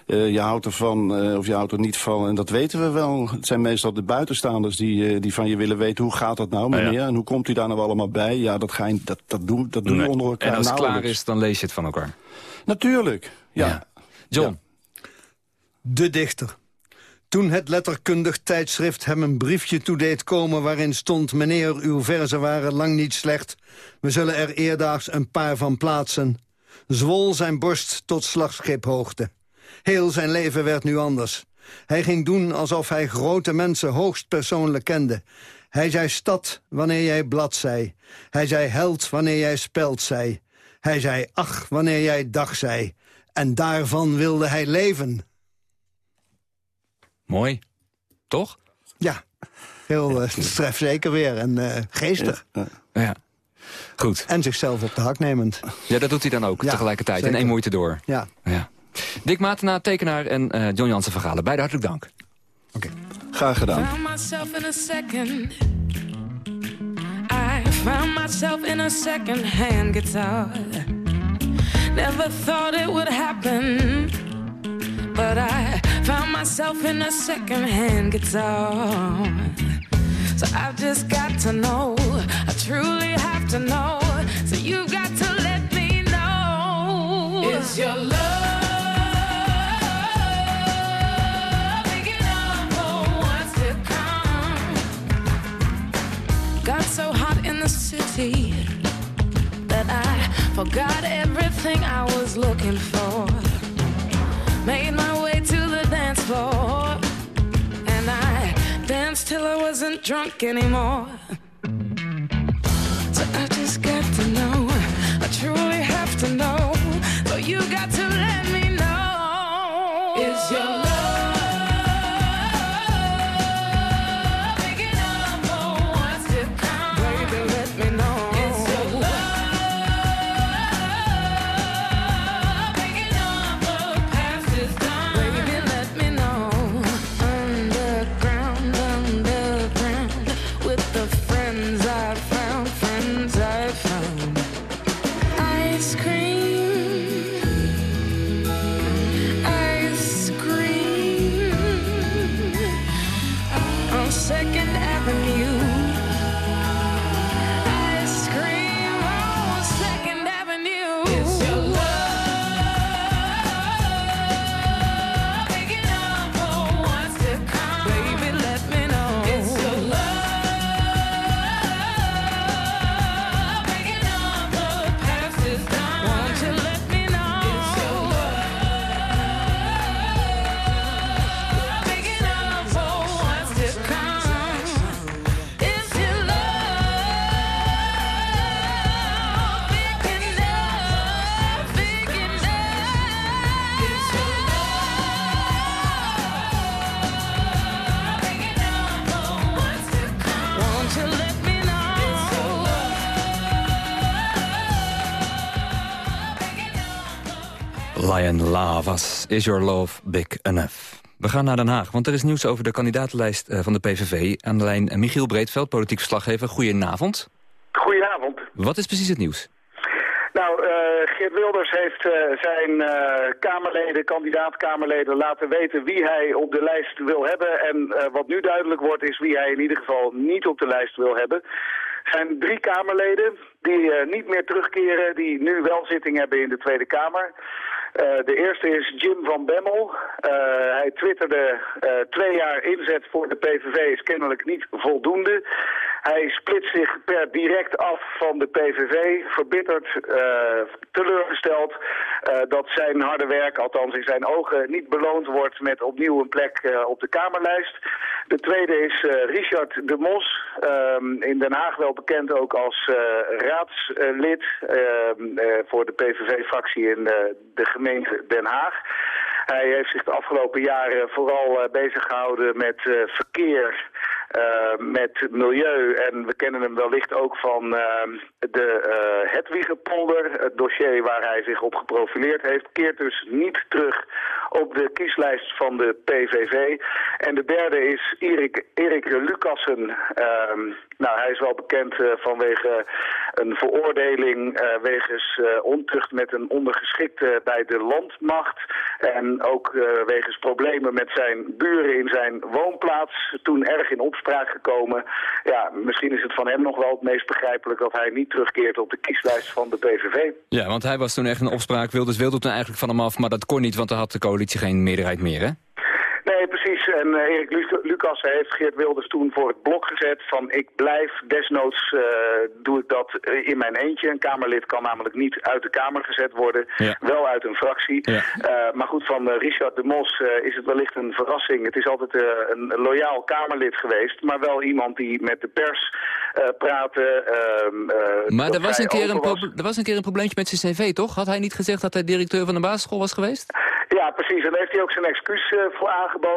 Eh, je houdt ervan eh, of je houdt er niet van. En dat weten we wel. Het zijn meestal de buitenstaanders die, eh, die van je willen weten... hoe gaat dat nou, meneer? En hoe komt u daar nou allemaal bij? Ja, dat, ga je, dat, dat doen, dat doen Nee. we onder elkaar En als het klaar is, dan lees je het van elkaar. Natuurlijk, ja. John. De dichter. Toen het letterkundig tijdschrift hem een briefje toedeed komen... waarin stond, meneer, uw verzen waren lang niet slecht. We zullen er eerdaags een paar van plaatsen. Zwol zijn borst tot slagschiphoogte. Heel zijn leven werd nu anders. Hij ging doen alsof hij grote mensen hoogst persoonlijk kende. Hij zei stad wanneer jij blad zei. Hij zei held wanneer jij speld zei. Hij zei ach wanneer jij dag zei. En daarvan wilde hij leven. Mooi. Toch? Ja, heel uh, strefzeker weer en eh, geestig. Ja. Goed. En zichzelf op de hak nemend. Ja, dat doet hij dan ook Ja, tegelijkertijd. zeker. In één moeite door. Ja. ja. Dick Matenaar, tekenaar en eh, John Jansen verhalen. Beide hartelijk dank. Graag gedaan. Found myself in a second. I found myself in a second-hand guitar. Never thought it would happen, but I found myself in a second-hand guitar. So I've just got to know. I truly have to know. So you got to let me know. Is your love that I forgot everything I was looking for. Made my way to the dance floor, and I danced till I wasn't drunk anymore. So I just got to know, Lion Lavas, Is Your Love Big Enough? We gaan naar Den Haag, want er is nieuws over de kandidatenlijst eh, van de PVV. Aan de lijn eh, Michiel Breedveld, politiek verslaggever. Goedenavond. Goedenavond. Wat is precies het nieuws? Nou, eh, Geert Wilders heeft zijn eh, Kamerleden, kandidaat-Kamerleden laten weten wie hij op de lijst wil hebben. En wat nu duidelijk wordt is wie hij in ieder geval niet op de lijst wil hebben. Er zijn drie Kamerleden die niet meer terugkeren, die nu wel zitting hebben in de Tweede Kamer. Eh, de eerste is Jim van Bemmel. Eh, hij twitterde eh, twee jaar inzet voor de PVV is kennelijk niet voldoende. Hij split zich per direct af van de PVV, verbitterd, teleurgesteld dat zijn harde werk, althans in zijn ogen, niet beloond wordt met opnieuw een plek op de Kamerlijst. De tweede is Richard de Mos, ehm, in Den Haag wel bekend ook als raadslid ehm, voor de PVV-fractie in de gemeente Den Haag. Hij heeft zich de afgelopen jaren vooral uh, bezig gehouden met uh, verkeer, uh, met milieu. En we kennen hem wellicht ook van de Hedwiggepolder, het dossier waar hij zich op geprofileerd heeft. Keert dus niet terug op de kieslijst van de PVV. En de derde is Erik, Erik Lucassen. Nou, hij is wel bekend vanwege een veroordeling wegens ontucht met een ondergeschikte bij de landmacht. En ook wegens problemen met zijn buren in zijn woonplaats. Toen erg in opspraak gekomen. Ja, misschien is het van hem nog wel het meest begrijpelijk... dat hij niet terugkeert op de kieslijst van de PVV. Ja, want hij was toen echt een opspraak. Wilders wilde toen eigenlijk van hem af, maar dat kon niet... want dan had de coalitie geen meerderheid meer, hè? Nee, precies. En uh, Erik Lucas heeft Geert Wilders toen voor het blok gezet van ik blijf, desnoods uh, doe ik dat in mijn eentje. Een Kamerlid kan namelijk niet uit de Kamer gezet worden, ja. wel uit een fractie. Ja. Uh, maar goed, van Richard de Mos is het wellicht een verrassing. Het is altijd een loyaal Kamerlid geweest, maar wel iemand die met de pers praatte. Ehm, maar er was, een keer een was. er was een keer een probleempje met zijn cv, toch? Had hij niet gezegd dat hij directeur van de basisschool was geweest? Ja, precies. En daar heeft hij ook zijn excuus voor aangeboden.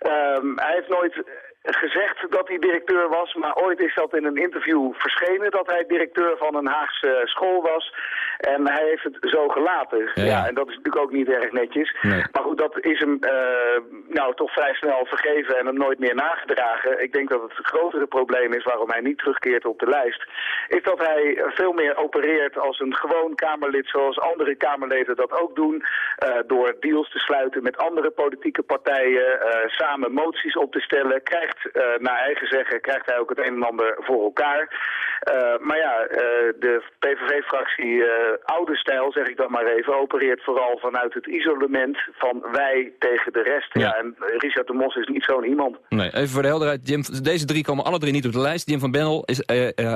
Um, hij heeft nooit gezegd dat hij directeur was, maar ooit is dat in een interview verschenen dat hij directeur van een Haagse school was. En hij heeft het zo gelaten. Ja, ja en dat is natuurlijk ook niet erg netjes. Nee. Maar goed, dat is hem uh, nou toch vrij snel vergeven en hem nooit meer nagedragen. Ik denk dat het grotere probleem is waarom hij niet terugkeert op de lijst, is dat hij veel meer opereert als een gewoon Kamerlid zoals andere Kamerleden dat ook doen. Uh, door deals te sluiten met andere politieke partijen, uh, samen moties op te stellen, krijgt uh, naar eigen zeggen krijgt hij ook het een en ander voor elkaar. Uh, maar ja, uh, de PVV-fractie oude stijl, zeg ik dan maar even, opereert vooral vanuit het isolement van wij tegen de rest. Ja. ja en Richard de Mos is niet zo'n iemand. Nee, even voor de helderheid, Jim, deze drie komen alle drie niet op de lijst. Jim van Bennel is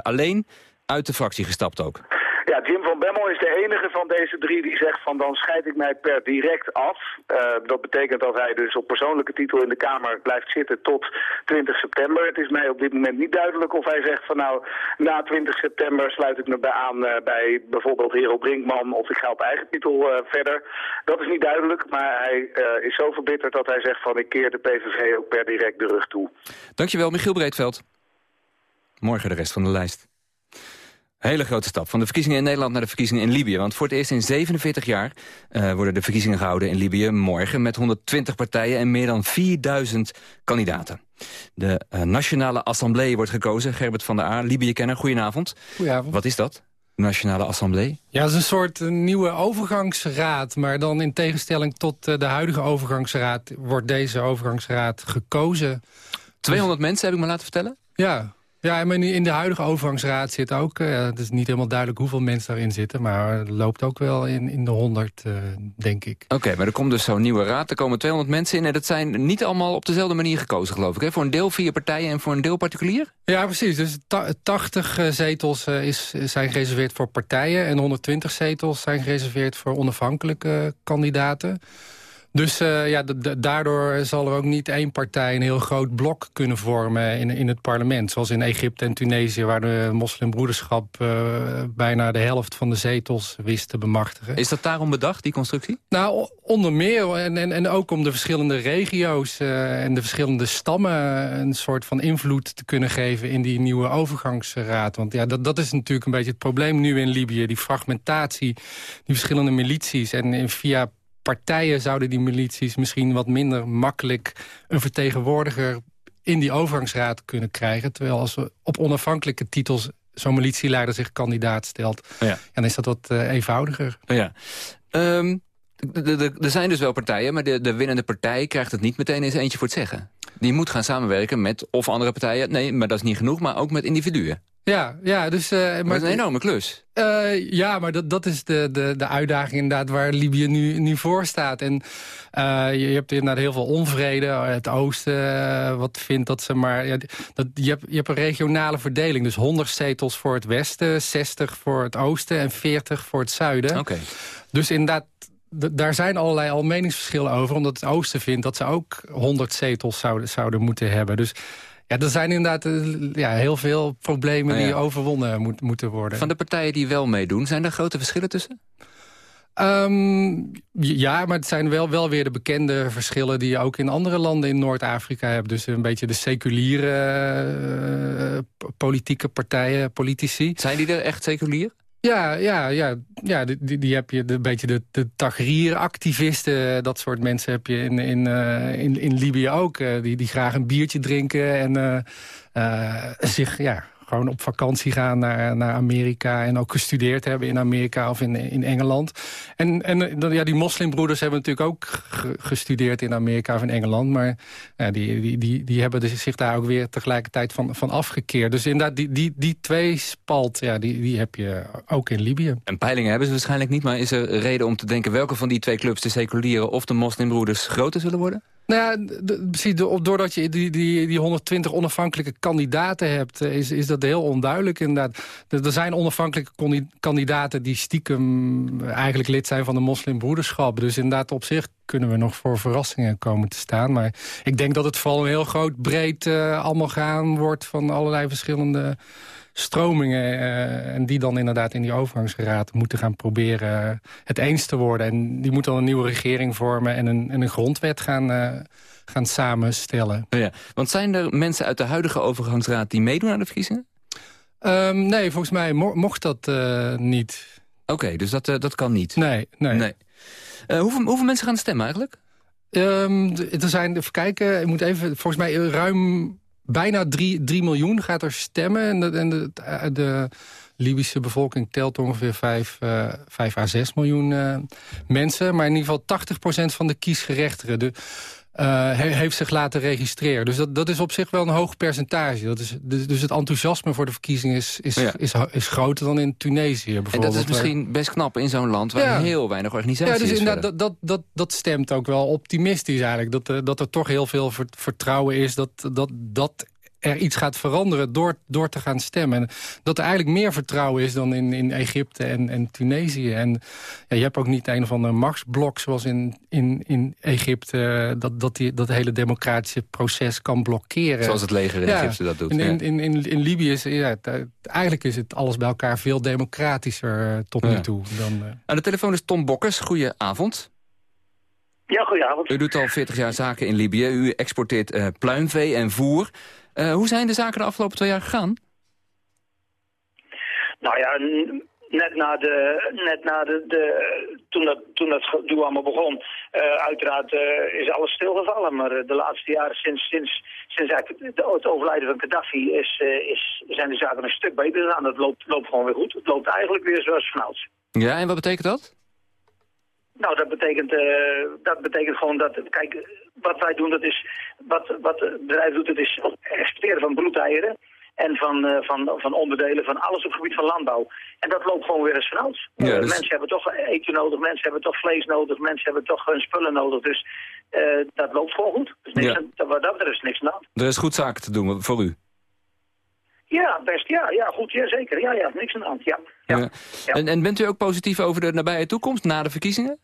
alleen uit de fractie gestapt ook. Ja, Jim van Bemmel is de enige van deze drie die zegt van dan scheid ik mij per direct af. Uh, dat betekent dat hij dus op persoonlijke titel in de Kamer blijft zitten tot 20 september. Het is mij op dit moment niet duidelijk of hij zegt van nou na 20 september sluit ik me bij aan uh, bij bijvoorbeeld Hero Brinkman of ik ga op eigen titel uh, verder. Dat is niet duidelijk, maar hij is zo verbitterd dat hij zegt van ik keer de PVV ook per direct de rug toe. Dankjewel Michiel Breedveld. Morgen de rest van de lijst. Hele grote stap. Van de verkiezingen in Nederland naar de verkiezingen in Libië. Want voor het eerst in 47 jaar uh, worden de verkiezingen gehouden in Libië morgen... met 120 partijen en meer dan 4000 kandidaten. De uh, Nationale Assemblée wordt gekozen. Gerbert van der Aar, Libië-kenner, goedenavond. Goedenavond. Wat is dat? Nationale Assemblée? Ja, het is een soort uh, nieuwe overgangsraad. Maar dan in tegenstelling tot de huidige overgangsraad... wordt deze overgangsraad gekozen. 200 dus... mensen, heb ik me laten vertellen? Ja, ja, maar in de huidige overgangsraad zit ook... Uh, het is niet helemaal duidelijk hoeveel mensen daarin zitten... maar het loopt ook wel in, in de 100, uh, denk ik. Oké, okay, maar er komt dus zo'n nieuwe raad. Er komen 200 mensen in en dat zijn niet allemaal op dezelfde manier gekozen, geloof ik. Hè? Voor een deel vier partijen en voor een deel particulier? Ja, precies. Dus 80 uh, zetels uh, is, zijn gereserveerd voor partijen... en 120 zetels zijn gereserveerd voor onafhankelijke kandidaten... Dus uh, ja, daardoor zal er ook niet één partij een heel groot blok kunnen vormen in, in het parlement. Zoals in Egypte en Tunesië, waar de moslimbroederschap uh, bijna de helft van de zetels wist te bemachtigen. Is dat daarom bedacht, die constructie? Nou, onder meer. En, en, en ook om de verschillende regio's uh, en de verschillende stammen een soort van invloed te kunnen geven in die nieuwe overgangsraad. Want ja, dat, dat is natuurlijk een beetje het probleem nu in Libië. Die fragmentatie, die verschillende milities en via partijen zouden die milities misschien wat minder makkelijk... een vertegenwoordiger in die overgangsraad kunnen krijgen. Terwijl als we op onafhankelijke titels zo'n militieleider zich kandidaat stelt... Ja. dan is dat wat uh, eenvoudiger. Ja. Um, er zijn dus wel partijen, maar de, de winnende partij krijgt het niet meteen eens eentje voor het zeggen. Die moet gaan samenwerken met of andere partijen. Nee, maar dat is niet genoeg, maar ook met individuen. Ja, ja dus... Uh, maar, dat is een enorme klus. Uh, ja, maar dat, dat is de, de, de uitdaging inderdaad waar Libië nu, nu voor staat. En uh, je, je, hebt inderdaad heel veel onvrede. Het oosten wat vindt dat ze maar... Ja, dat, je, hebt, je hebt een regionale verdeling. Dus 100 zetels voor het westen, 60 voor het oosten en 40 voor het zuiden. Oké. Dus inderdaad daar zijn allerlei al meningsverschillen over. Omdat het oosten vindt dat ze ook 100 zetels zouden, zouden moeten hebben. Dus ja, er zijn inderdaad eh, ja, heel veel problemen ja. die overwonnen moet, moeten worden. Van de partijen die wel meedoen, zijn er grote verschillen tussen? Ehm, ja, maar het zijn wel, wel weer de bekende verschillen... die je ook in andere landen in Noord-Afrika hebt. Dus een beetje de seculiere eh, politieke partijen, politici. Zijn die er echt seculier? Ja, ja, ja, ja die, die, heb je een beetje de, de Tahrir-activisten. Dat soort mensen heb je in, in, uh, in, in Libië ook. Uh, die, die graag een biertje drinken en zich ja, gewoon op vakantie gaan naar, naar Amerika... en ook gestudeerd hebben in Amerika of in, in Engeland. En, en ja, die moslimbroeders hebben natuurlijk ook gestudeerd in Amerika of in Engeland... maar die, die, die, die hebben zich daar ook weer tegelijkertijd van, van afgekeerd. Dus inderdaad, die, die, die twee spalt, ja, die, die heb je ook in Libië. En peilingen hebben ze waarschijnlijk niet... maar is er reden om te denken welke van die twee clubs... de seculieren of de moslimbroeders groter zullen worden? Nou ja, precies, doordat je die, die, die 120 onafhankelijke kandidaten hebt... is, is dat heel onduidelijk inderdaad. Er zijn onafhankelijke kandidaten die stiekem eigenlijk lid zijn van de moslimbroederschap. Dus inderdaad op zich kunnen we nog voor verrassingen komen te staan. Maar ik denk dat het vooral een heel groot, breed uh, allemaal gaan wordt... van allerlei verschillende stromingen. Uh, en die dan inderdaad in die overgangsraad moeten gaan proberen het eens te worden. En die moeten dan een nieuwe regering vormen en een, en een grondwet gaan, uh, gaan samenstellen. Ja, want zijn er mensen uit de huidige overgangsraad die meedoen aan de verkiezingen? Um, nee, volgens mij mo mocht dat uh, niet. Oké, okay, dus dat, dat kan niet? Nee, nee. nee. hoeveel, hoeveel mensen gaan stemmen eigenlijk? Um, er zijn, even kijken, ik moet even, volgens mij ruim bijna 3 miljoen gaat er stemmen. En de, en de Libische bevolking telt ongeveer 5, uh, 5 à 6 miljoen uh, mensen. Maar in ieder geval 80% van de kiesgerechtigden de, uh, he, heeft zich laten registreren. Dus dat, dat is op zich wel een hoog percentage. Dat is, dus, dus het enthousiasme voor de verkiezingen is, is, ja. is, is, groter dan in Tunesië bijvoorbeeld. En dat is misschien best knap in zo'n land waar ja. heel weinig organisaties ja, dus inderdaad, dat, dat, dat, dat stemt ook wel optimistisch eigenlijk. Dat, uh, dat er toch heel veel vertrouwen is dat, dat, dat er iets gaat veranderen door, door te gaan stemmen. En dat er eigenlijk meer vertrouwen is dan in, in Egypte en, en Tunesië. En ja, je hebt ook niet een of ander machtsblok zoals in, in, in Egypte... dat, dat die, dat hele democratische proces kan blokkeren. Zoals het leger in ja, Egypte dat doet. In, in, in, in, in Libië is ja, eigenlijk is het alles bij elkaar veel democratischer uh, tot nu toe. Dan, uh... Aan de telefoon is Tom Bokkers. Goedenavond. Ja, goedenavond. U doet al 40 jaar zaken in Libië. U exporteert uh, pluimvee en voer. Uh, hoe zijn de zaken de afgelopen twee jaar gegaan? Nou ja, net na de, net na de, de toen dat, toen dat gedoe allemaal begon, uh, uiteraard uh, is alles stilgevallen. Maar de laatste jaren, sinds, sinds, sinds eigenlijk het overlijden van Gaddafi, is, is, zijn de zaken een stuk beter gegaan. Dat loopt, loopt gewoon weer goed. Het loopt eigenlijk weer zoals vanouds. Ja, en wat betekent dat? Nou, dat betekent, uh, dat betekent gewoon dat, kijk, wat wij doen, dat is, wat, wat het bedrijf doet, dat is exporteren van broedeieren en van, uh, van, van onderdelen van alles op het gebied van landbouw. En dat loopt gewoon weer eens vanouds. Ja, dus... Mensen hebben toch eten nodig, mensen hebben toch vlees nodig, mensen hebben toch hun spullen nodig. Dus uh, dat loopt gewoon goed. Dus niks ja. aan, wat dat er is niks aan. Er is goed zaken te doen voor u. Ja, best. Ja, ja goed. Ja, zeker. Ja, ja, niks aan de hand. Ja. ja. En, en bent u ook positief over de nabije toekomst na de verkiezingen?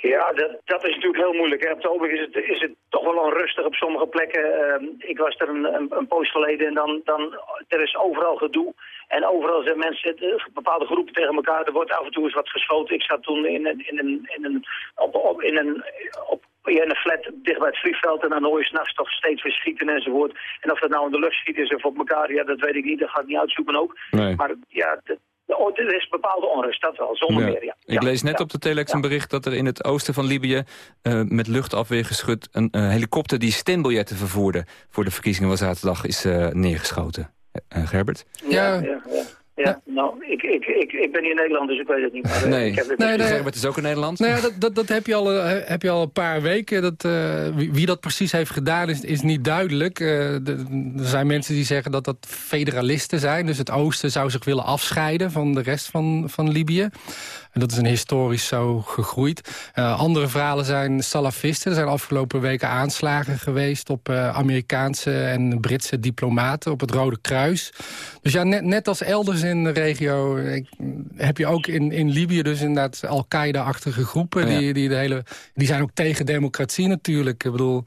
Ja, dat, dat is natuurlijk heel moeilijk. Hè. Op het ogenblik is het, is het toch wel onrustig op sommige plekken. Uh, ik was er een, een, een poos geleden en dan, dan er is overal gedoe. En overal zijn mensen, bepaalde groepen tegen elkaar. Er wordt af en toe eens wat geschoten. Ik zat toen in een, in een, in een, op, op, in een, op, in een flat dicht bij het vliegveld. En dan hoor je s'nachts toch steeds weer schieten enzovoort. En of dat nou in de lucht schieten is of op elkaar, ja, dat weet ik niet. Dat ga ik niet uitzoeken ook. Nee. Maar ja, Oh, er is bepaalde onrust, dat wel, zonder ja. meer, ja. Ik lees net ja. op de telex een bericht dat er in het oosten van Libië... Uh, met luchtafweergeschut een uh, helikopter die stembiljetten vervoerde... voor de verkiezingen van zaterdag is uh, neergeschoten. Gerbert? Ja, ja, Ja, nou, ik, ik, ik, ik ben hier in Nederland, dus ik weet het niet. Maar, nee, ik heb het nee, nee. Gerbert is ook in Nederland. Nou ja, dat, dat, dat heb, je al, eh, heb je al een paar weken. Dat, eh, wie, wie dat precies heeft gedaan is, is niet duidelijk. Eh, de- er zijn mensen die zeggen dat dat federalisten zijn. Dus het oosten zou zich willen afscheiden van de rest van, van Libië. En dat is een historisch zo gegroeid. Eh, andere verhalen zijn salafisten. Er zijn afgelopen weken aanslagen geweest... op eh, Amerikaanse en Britse diplomaten op het Rode Kruis. Dus ja, net, net als elders in de regio... ik- heb je ook in, in Libië dus inderdaad Al-Qaeda-achtige groepen. Ja. Die, die, de hele, die zijn ook tegen democratie natuurlijk. Ik bedoel...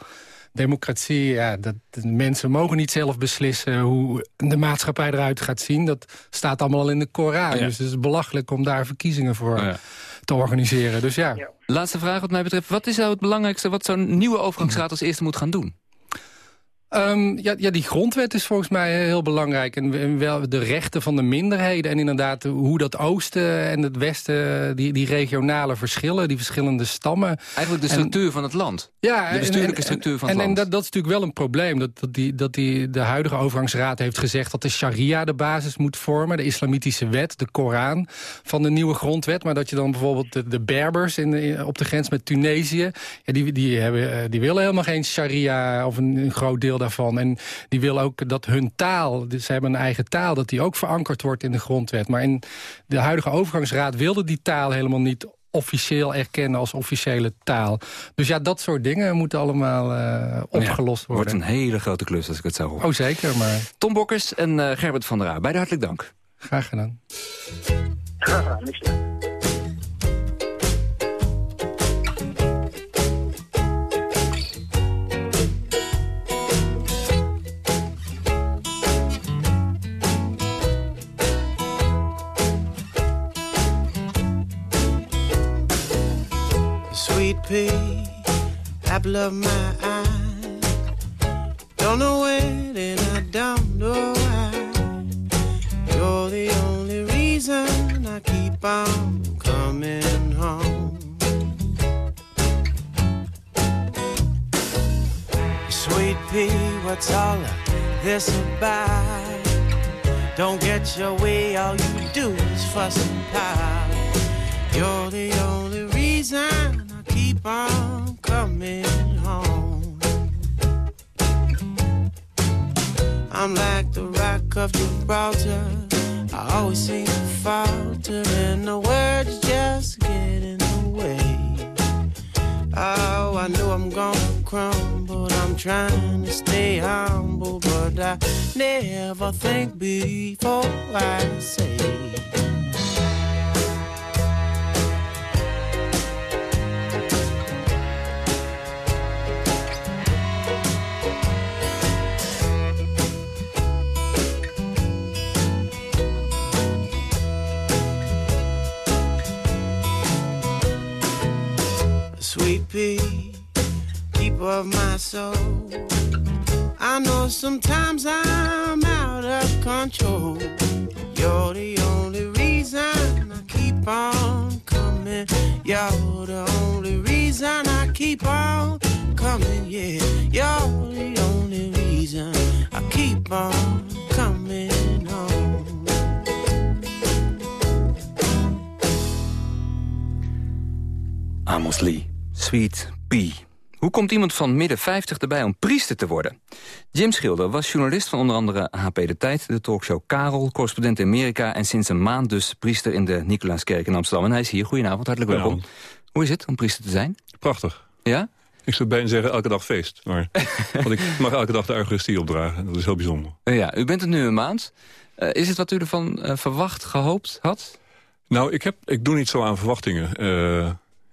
Democratie, ja, dat, de mensen mogen niet zelf beslissen hoe de maatschappij eruit gaat zien. Dat staat allemaal al in de Koran. Ja. Dus het is belachelijk om daar verkiezingen voor Ja. te organiseren. Dus ja. Laatste vraag wat mij betreft. Wat is nou het belangrijkste wat zo'n nieuwe overgangsraad als eerste moet gaan doen? Ehm, ja, ja, die grondwet is volgens mij heel belangrijk. En, en wel de rechten van de minderheden. En inderdaad hoe dat oosten en het westen... die, die regionale verschillen, die verschillende stammen... Eigenlijk de En- structuur van het land. Ja, de en- bestuurlijke en- structuur van en, het en land. dat, dat is natuurlijk wel een probleem. Dat, dat, die, dat die, de huidige overgangsraad heeft gezegd dat de sharia de basis moet vormen. De islamitische wet, de Koran van de nieuwe grondwet. Maar dat je dan bijvoorbeeld de, de Berbers in- op de grens met Tunesië... Ja, die, die, hebben, eh, die willen helemaal geen sharia of een, een groot deel daarvan. En die willen ook dat hun taal, dus ze hebben een eigen taal... dat die ook verankerd wordt in de grondwet. Maar in de huidige overgangsraad wilde die taal helemaal niet officieel erkennen als officiële taal. Dus ja, dat soort dingen moeten allemaal eh, opgelost Ja, wordt worden. een hele grote klus als ik het zo hoor. Oh, zeker, maar Tom Bokkers en eh, Gerbert van der Aa. Beide hartelijk dank. graag gedaan. Ja, niks. Sweet pea, apple of my eye. Don't know when and I don't know why. You're the only reason I keep on coming home. Sweet pea, what's all of this about? Don't get your way, all you do is fuss and pout. You're the only reason keep on coming home. I'm like the rock of Gibraltar. I always seem to falter, and the words just get in the way. Oh, I know I'm gonna crumble. I'm trying to stay humble, but I never think before I say. Pea, keeper of my soul. I know sometimes I'm out of control. You're the only reason I keep on coming. You're the only reason I keep on coming. Yeah, you're the only reason I keep on coming home. Amos Lee, Sweet Pea. Hoe komt iemand van midden 50 erbij om priester te worden? Jim Schilder was journalist van onder andere HP De Tijd... de talkshow Karel, correspondent in Amerika... en sinds een maand dus priester in de Nicolaaskerk in Amsterdam. En hij is hier. Goedenavond, hartelijk welkom. Hoe is het om priester te zijn? Prachtig. Ja? Ik zou bijna zeggen elke dag feest. Maar, want ik mag elke dag de Eucharistie opdragen. Dat is heel bijzonder. Eh, Ja, u bent er nu een maand. Eh, is het wat u ervan eh, verwacht, gehoopt had? Nou, ik, heb, ik doe niet zo aan verwachtingen. Eh,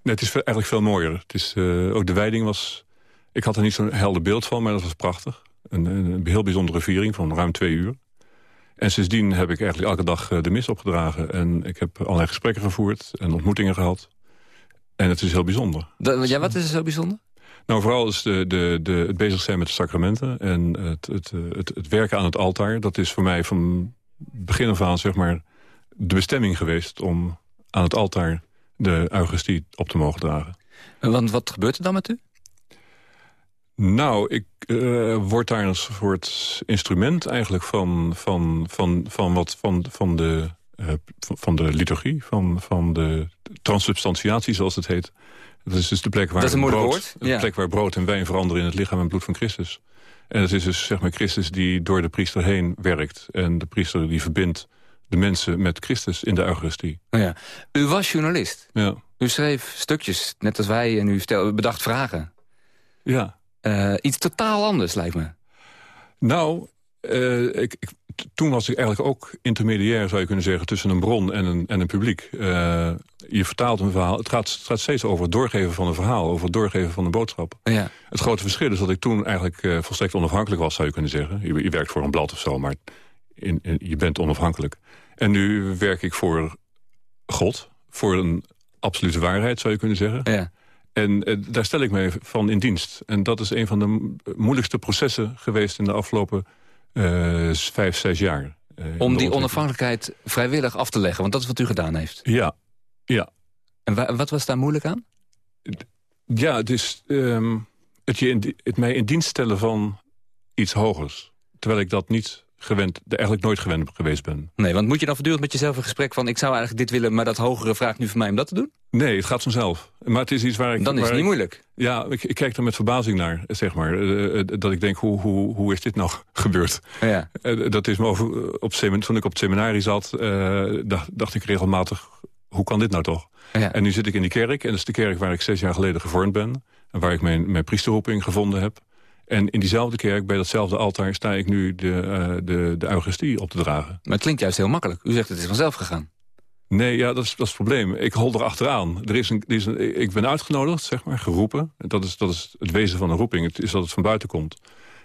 nee, het is eigenlijk veel mooier. Het is, eh, ook de wijding was... Ik had er niet zo'n helder beeld van, maar dat was prachtig. Een, een, heel bijzondere viering van ruim twee uur. En sindsdien heb ik eigenlijk elke dag eh, de mis opgedragen. En ik heb allerlei gesprekken gevoerd en ontmoetingen gehad. En het is heel bijzonder. Dat, ja, wat is er zo bijzonder? Nou, vooral is de, de, de, het bezig zijn met de sacramenten... en het, het, eh, het, het werken aan het altaar... dat is voor mij van begin af aan zeg maar, de bestemming geweest... om aan het altaar de Eucharistie op te mogen dragen. Want wat gebeurt er dan met u? Nou, ik uh, word daar een soort instrument eigenlijk van, van, van, van, wat, van, van, de, uh, van de liturgie, van, van de transubstantiatie zoals het heet. Dat is dus de plek waar, dat is een brood, woord. de plek waar brood en wijn veranderen in het lichaam en bloed van Christus. En het is dus zeg maar Christus die door de priester heen werkt. En de priester die verbindt de mensen met Christus in de Eucharistie. Oh ja. U was journalist. Ja. U schreef stukjes, net als wij, en u stel, bedacht vragen. Ja. Uh, iets totaal anders, lijkt me. Nou, uh, ik, ik, toen was ik eigenlijk ook intermediair, zou je kunnen zeggen... tussen een bron en een, en een publiek. Uh, je vertaalt een verhaal. Het gaat, het gaat, steeds over het doorgeven van een verhaal. Over het doorgeven van een boodschap. Ja. Het grote verschil is dat ik toen eigenlijk volstrekt onafhankelijk was, zou je kunnen zeggen. Je, je werkt voor een blad of zo, maar in, in, je bent onafhankelijk. En nu werk ik voor God. Voor een absolute waarheid, zou je kunnen zeggen. Ja. En uh, daar stel ik mij van in dienst. En dat is een van de moeilijkste processen geweest... in de afgelopen uh, vijf, zes jaar. Uh, Om die onafhankelijkheid vrijwillig af te leggen. Want dat is wat u gedaan heeft. Ja, ja. En wat was daar moeilijk aan? Ja, um, het, je in, het mij in dienst stellen van iets hogers. Terwijl ik dat niet gewend, eigenlijk nooit gewend geweest ben. Nee, want moet je dan voortdurend met jezelf een gesprek van... ik zou eigenlijk dit willen, maar dat hogere vraagt nu van mij om dat te doen? Nee, het gaat vanzelf. Maar het is iets waar ik... Dan is het niet moeilijk. Ja, ik, ik, kijk er met verbazing naar, zeg maar. Uh, dat ik denk, hoe, hoe, hoe is dit nou gebeurd? Ja. Uh, dat is me over, op, toen ik op het seminarie zat, uh, dacht, dacht, ik regelmatig... hoe kan dit nou toch? Ja. En nu zit ik in die kerk, en dat is de kerk waar ik zes jaar geleden gevormd ben... en waar ik mijn, mijn priesterroeping gevonden heb... En in diezelfde kerk, bij datzelfde altaar... sta ik nu de, uh, de, de Eucharistie op te dragen. Maar het klinkt juist heel makkelijk. U zegt het is vanzelf gegaan. Nee, ja, dat is, dat is het probleem. Ik hol er achteraan. Er is een, er is een, ik ben uitgenodigd, zeg maar, geroepen. Dat is, dat is het wezen van een roeping. Het is dat het van buiten komt.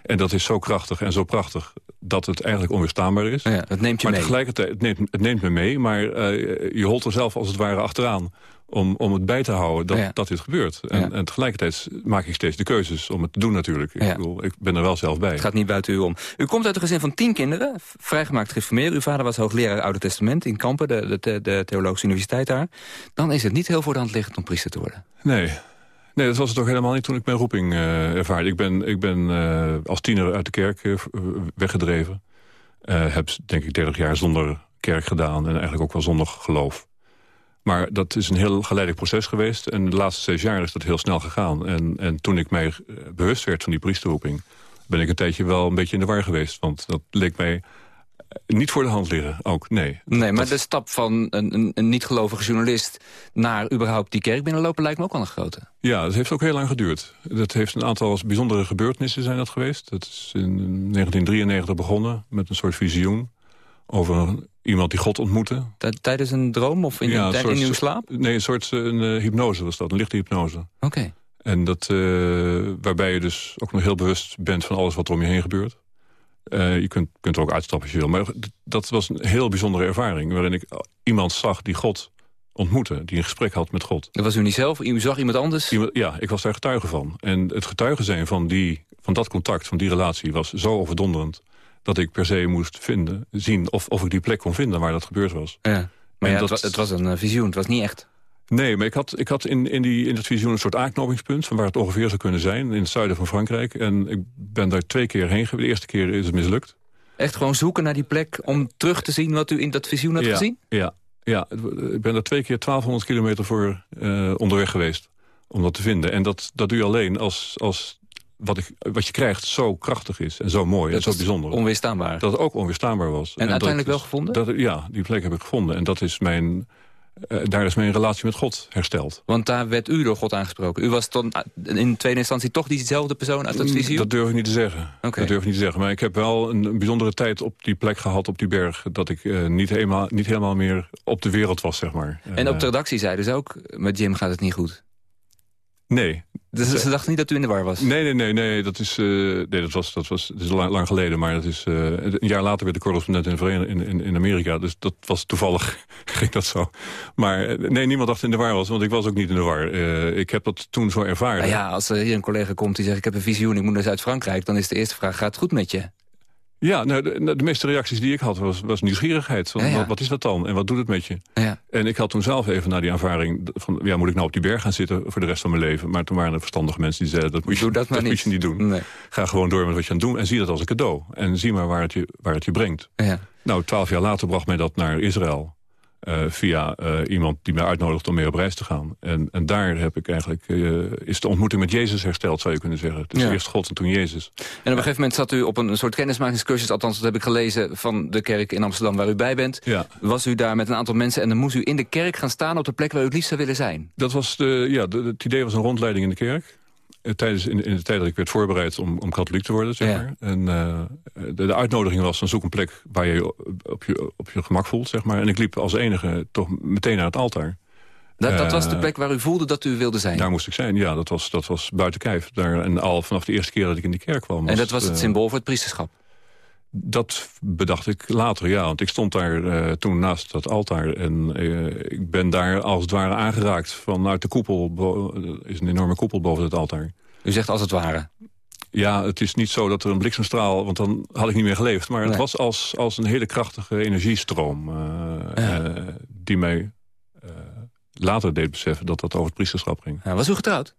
En dat is zo krachtig en zo prachtig dat het eigenlijk onweerstaanbaar is. Ja, dat neemt je maar mee. tegelijkertijd, het neemt, het neemt me mee, maar uh, je holt er zelf als het ware achteraan om, om het bij te houden dat, Ja. dat dit gebeurt. En, Ja. en tegelijkertijd maak ik steeds de keuzes om het te doen natuurlijk. Ik, Ja. bedoel, ik ben er wel zelf bij. Het gaat niet buiten u om. U komt uit een gezin van tien kinderen, vrijgemaakt gereformeerd. Uw vader was hoogleraar Oude Testament in Kampen, de, de, de Theologische Universiteit daar. Dan is het niet heel voor de hand liggend om priester te worden. Nee. Nee, dat was het ook helemaal niet toen ik mijn roeping eh ervaarde. Ik ben, ik ben eh, als tiener uit de kerk eh, weggedreven. Heb denk ik 30 jaar zonder kerk gedaan en eigenlijk ook wel zonder geloof. Maar dat is een heel geleidelijk proces geweest. En de laatste zes jaar is dat heel snel gegaan. En, en toen ik mij eh, bewust werd van die priesterroeping... ben ik een tijdje wel een beetje in de war geweest. Want dat leek mij eh, niet voor de hand liggen, ook, nee. Nee, maar de stap van een, een, een niet-gelovige journalist... naar überhaupt die kerk binnenlopen lijkt me ook wel een grote. Ja, dat heeft ook heel lang geduurd. Dat heeft een aantal bijzondere gebeurtenissen zijn dat geweest. Dat is in 1993 begonnen met een soort visioen... over iemand die God ontmoette. Tijdens een droom of in, Ja, een soort- in uw slaap? Nee, een soort eh, een, eh, hypnose was dat, een lichte hypnose. Oké. En dat, eh, waarbij je dus ook nog heel bewust bent van alles wat er om je heen gebeurt. Je kunt, kunt er ook uitstappen als je wil. Maar dat was een heel bijzondere ervaring... waarin ik iemand zag die God ontmoette. Die een gesprek had met God. Dat was u niet zelf? U zag iemand anders? Iemand- ja, ik was daar getuige van. En het getuige zijn van, die, van dat contact, van die relatie... was zo overdonderend dat ik per se moest vinden, zien... of, of ik die plek kon vinden waar dat gebeurd was. Ja. Maar ja, het, dat- wa- het was een eh, visioen, het was niet echt. Nee, maar ik had, ik had in, in, die, in dat visioen een soort aanknopingspunt... van waar het ongeveer zou kunnen zijn, in het zuiden van Frankrijk. En ik ben daar twee keer heen geweest. De eerste keer is het mislukt. Echt gewoon zoeken naar die plek om terug te zien wat u in dat visioen had ja, gezien? Ja, ja, ik ben daar twee keer 1200 kilometer voor eh, onderweg geweest. Om dat te vinden. En dat, dat doe je alleen als, als wat, ik, wat je krijgt zo krachtig is. En zo mooi Dat en zo bijzonder. Onweerstaanbaar. Dat het ook onweerstaanbaar was. En uiteindelijk wel gevonden? Dat, ja, die plek heb ik gevonden. En dat is mijn, eh, daar is mijn relatie met God hersteld. Want daar werd u door God aangesproken. U was dan in tweede instantie toch diezelfde persoon uit dat visioen? Mm, Dat durf ik niet te zeggen. Dat durf ik niet te zeggen. Maar ik heb wel een, bijzondere tijd op die plek gehad, op die berg... dat ik eh, niet, helemaal, niet helemaal meer op de wereld was, zeg maar. En op eh, de redactie zeiden ze ook, met Jim gaat het niet goed. Nee. Dus ze dachten niet dat u in de war was? Nee, nee, nee, nee. Dat is, eh, nee, dat was, dat was dat is lang, lang geleden. Maar dat is, eh, een jaar later werd de correspondent in, in, in, Amerika. Dus dat was toevallig, ging dat zo. Maar eh, nee, niemand dacht in de war was, want ik was ook niet in de war. Ik heb dat toen zo ervaren. Nou ja, als er hier een collega komt die zegt... ik heb een visioen, ik moet naar Zuid-Frankrijk... dan is de eerste vraag, gaat het goed met je? Ja, nou, de, de, meeste reacties die ik had was, was nieuwsgierigheid. Van, Wat, wat, is dat dan en wat doet het met je? Ja. En ik had toen zelf even naar die ervaring van... ja, moet ik nou op die berg gaan zitten voor de rest van mijn leven? Maar toen waren er verstandige mensen die zeiden... dat moet je, dat, dat moet je niet doen. Nee. Ga gewoon door met wat je aan het doen en zie dat als een cadeau. En zie maar waar het je, waar het je brengt. Ja. Nou, twaalf jaar later bracht mij dat naar Israël. Uh, via uh, iemand die mij uitnodigt om mee op reis te gaan. En, en daar heb ik eigenlijk, uh, is de ontmoeting met Jezus hersteld, zou je kunnen zeggen. Dus ja. eerst God en toen Jezus. En op een gegeven moment zat u op een soort kennismakingscursus... althans, dat heb ik gelezen van de kerk in Amsterdam waar u bij bent. Ja. Was u daar met een aantal mensen en dan moest u in de kerk gaan staan... op de plek waar u het liefst zou willen zijn? Dat was de, ja, de, het idee was een rondleiding in de kerk. Tijdens, in, in de tijd dat ik werd voorbereid om, om katholiek te worden, zeg maar. En uh, de, de, uitnodiging was, dan zoek een plek waar je op, je op je gemak voelt, zeg maar. En ik liep als enige toch meteen naar het altaar. Dat, dat was de plek waar u voelde dat u wilde zijn? Daar moest ik zijn, ja. Dat was, dat was buiten kijf. Daar, en al vanaf de eerste keer dat ik in die kerk kwam. en dat was het uh, symbool voor het priesterschap? Dat bedacht ik later, ja. Want ik stond daar uh, toen naast dat altaar. En uh, ik ben daar als het ware aangeraakt. Vanuit de koepel, er is een enorme koepel boven het altaar. U zegt als het ware? Ja, het is niet zo dat er een bliksemstraal... want dan had ik niet meer geleefd. Maar nee. het was als, als een hele krachtige energiestroom... Uh, ja. die mij later deed beseffen dat dat over het priesterschap ging. Ja, was u getrouwd?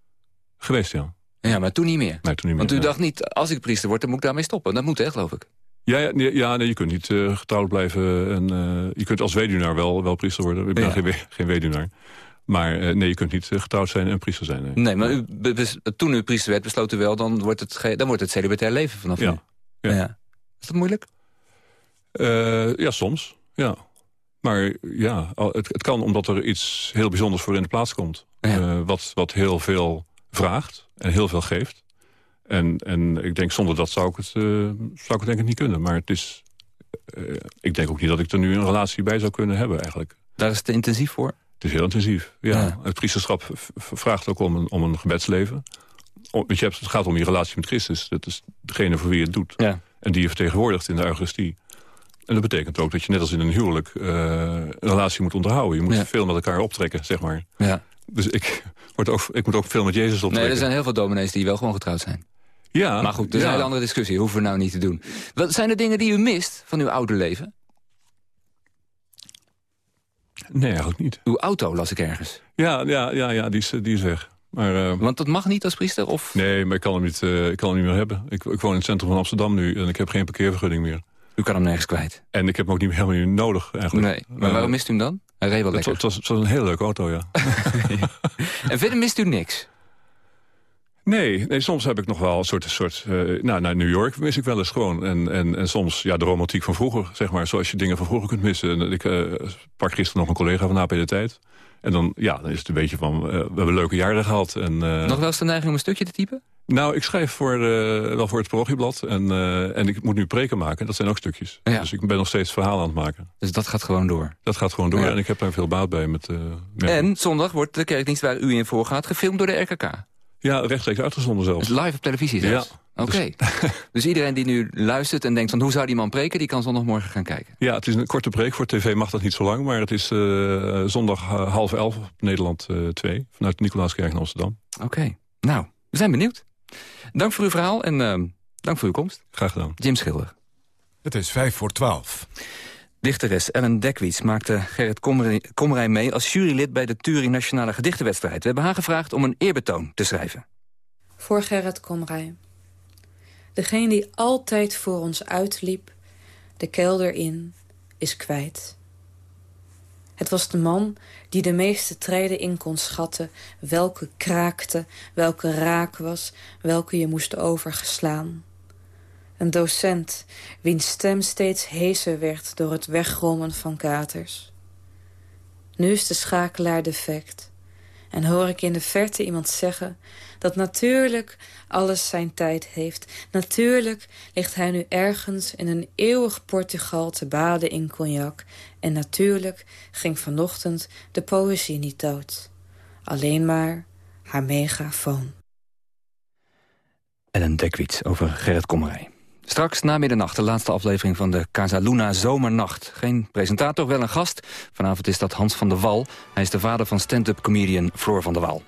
Geweest, ja. Ja, maar toen niet meer? Nee, toen niet meer. Want u ja. dacht niet, als ik priester word, dan moet ik daarmee stoppen. Dat moet, hè, geloof ik. Ja, ja, nee, ja nee, je kunt niet uh, getrouwd blijven. En, uh, je kunt als weduwnaar wel, wel priester worden. Ik ben ja. geen, geen weduwnaar. Maar uh, nee, je kunt niet getrouwd zijn en priester zijn. Nee, nee maar u, toen u priester werd, besloot u wel... dan wordt het, dan wordt het celibatair leven vanaf ja. nu. Ja. ja. Is dat moeilijk? ja, soms. Ja. Maar ja, het, het, kan omdat er iets heel bijzonders voor in de plaats komt. Wat, wat heel veel vraagt en heel veel geeft. En, en ik denk, zonder dat zou ik het, uh, zou ik het denk ik niet kunnen. Maar het is, uh, ik denk ook niet dat ik er nu een relatie bij zou kunnen hebben eigenlijk. Daar is het te intensief voor? Het is heel intensief, ja. ja. Het priesterschap vraagt ook om een, om een gebedsleven. Want je hebt, het gaat om je relatie met Christus. Dat is degene voor wie je het doet. Ja. En die je vertegenwoordigt in de Eucharistie. En dat betekent ook dat je net als in een huwelijk uh, een relatie moet onderhouden. Je moet ja. veel met elkaar optrekken, zeg maar. Ja. Dus ik, word ook, ik moet ook veel met Jezus optrekken. Nee, er zijn heel veel dominees die wel gewoon getrouwd zijn. Ja, maar goed, dat is ja. een hele andere discussie. Hoeven we nou niet te doen. Wat zijn er dingen die u mist van uw oude leven? Nee, eigenlijk niet. Uw auto las ik ergens. Ja, ja, ja, ja die, is, die is weg. Maar, uh, Want dat mag niet als priester? Of? Nee, maar ik kan hem niet, uh, ik kan hem niet meer hebben. Ik, ik woon in het centrum van Amsterdam nu en ik heb geen parkeervergunning meer. U kan hem nergens kwijt? En ik heb hem ook niet, helemaal niet nodig eigenlijk. Nee, maar uh, waarom mist u hem dan? Hij reed wel lekker. Het was, het was een hele leuke auto, ja. en verder mist u niks? Nee, nee, soms heb ik nog wel een soort... soort uh, nou, naar New York mis ik wel eens gewoon. En, en, en soms ja, de romantiek van vroeger, zeg maar. Zoals je dingen van vroeger kunt missen. En ik uh, sprak gisteren nog een collega van AP de Tijd. En dan, ja, dan is het een beetje van... Uh, we hebben leuke jaren gehad. En, nog wel eens de neiging om een stukje te typen? Nou, ik schrijf voor, wel voor het parochieblad. En, en ik moet nu preken maken. Dat zijn ook stukjes. Ja. Dus ik ben nog steeds verhalen aan het maken. Dus dat gaat gewoon door? Dat gaat gewoon door. Ja. En ik heb daar veel baat bij. Met, met en zondag wordt de kerkdienst waar u in voorgaat... gefilmd door de RKK. Ja, rechtstreeks uitgezonden zelfs. Dus live op televisie zelfs? Ja. Oké. Okay. Dus... dus... iedereen die nu luistert en denkt van hoe zou die man preken... die kan zondagmorgen gaan kijken? Ja, het is een korte preek. Voor tv mag dat niet zo lang. Maar het is uh, zondag uh, half elf op Nederland uh, 2. Vanuit de Nicolaaskerk in Amsterdam. Oké. Okay. Nou, we zijn benieuwd. Dank voor uw verhaal en dank voor uw komst. Graag gedaan. Jim Schilder. Het is vijf voor twaalf. Dichteres Ellen Dekwits maakte Gerrit Komrij mee als jurylid bij de Turing Nationale Gedichtenwedstrijd. We hebben haar gevraagd om een eerbetoon te schrijven. Voor Gerrit Komrij. Degene die altijd voor ons uitliep, de kelder in, is kwijt. Het was de man die de meeste treden in kon schatten, welke kraakte, welke raak was, welke je moest overgeslaan. Een docent, wiens stem steeds heeser werd door het wegrommen van katers. Nu is de schakelaar defect. En hoor ik in de verte iemand zeggen dat natuurlijk alles zijn tijd heeft. Natuurlijk ligt hij nu ergens in een eeuwig Portugal te baden in cognac. En natuurlijk ging vanochtend de poëzie niet dood. Alleen maar haar megafoon. Ellen Dekwits over Gerrit Kommerij. Straks na middernacht de laatste aflevering van de Casa Luna Zomernacht. Geen presentator, wel een gast. Vanavond is dat Hans van der Wal. Hij is de vader van stand-up comedian Floor van der Waal.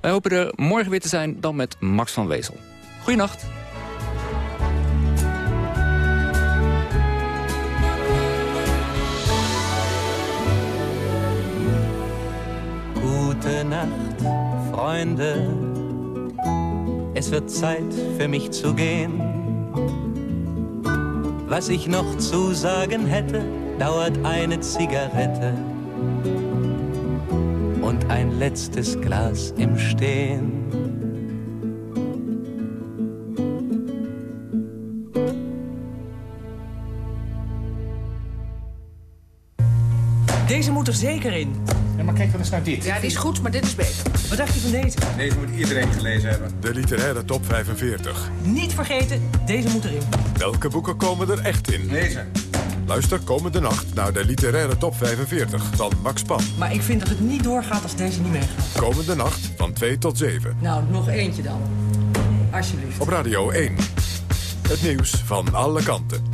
Wij hopen er morgen weer te zijn, dan met Max van Wezel. Goeienacht. Gute vrienden. Freunde. Es wird Zeit für mich zu gehen. Was ich noch zu sagen hätte, dauert eine Zigarette und ein letztes Glas im Stehen. Deze moet er zeker in. Ja, maar kijk dan eens naar dit. Ja, die is goed, maar dit is beter. Wat dacht je van deze? Deze moet iedereen gelezen hebben. De literaire top 45. Niet vergeten, deze moet erin. Welke boeken komen er echt in? Deze. Luister komende nacht naar de literaire top 45 van Max Pan. Maar ik vind dat het niet doorgaat als deze niet meegaat. Komende nacht van 2 tot 7. Nou, nog eentje dan. Alsjeblieft. Op Radio 1. Het nieuws van alle kanten.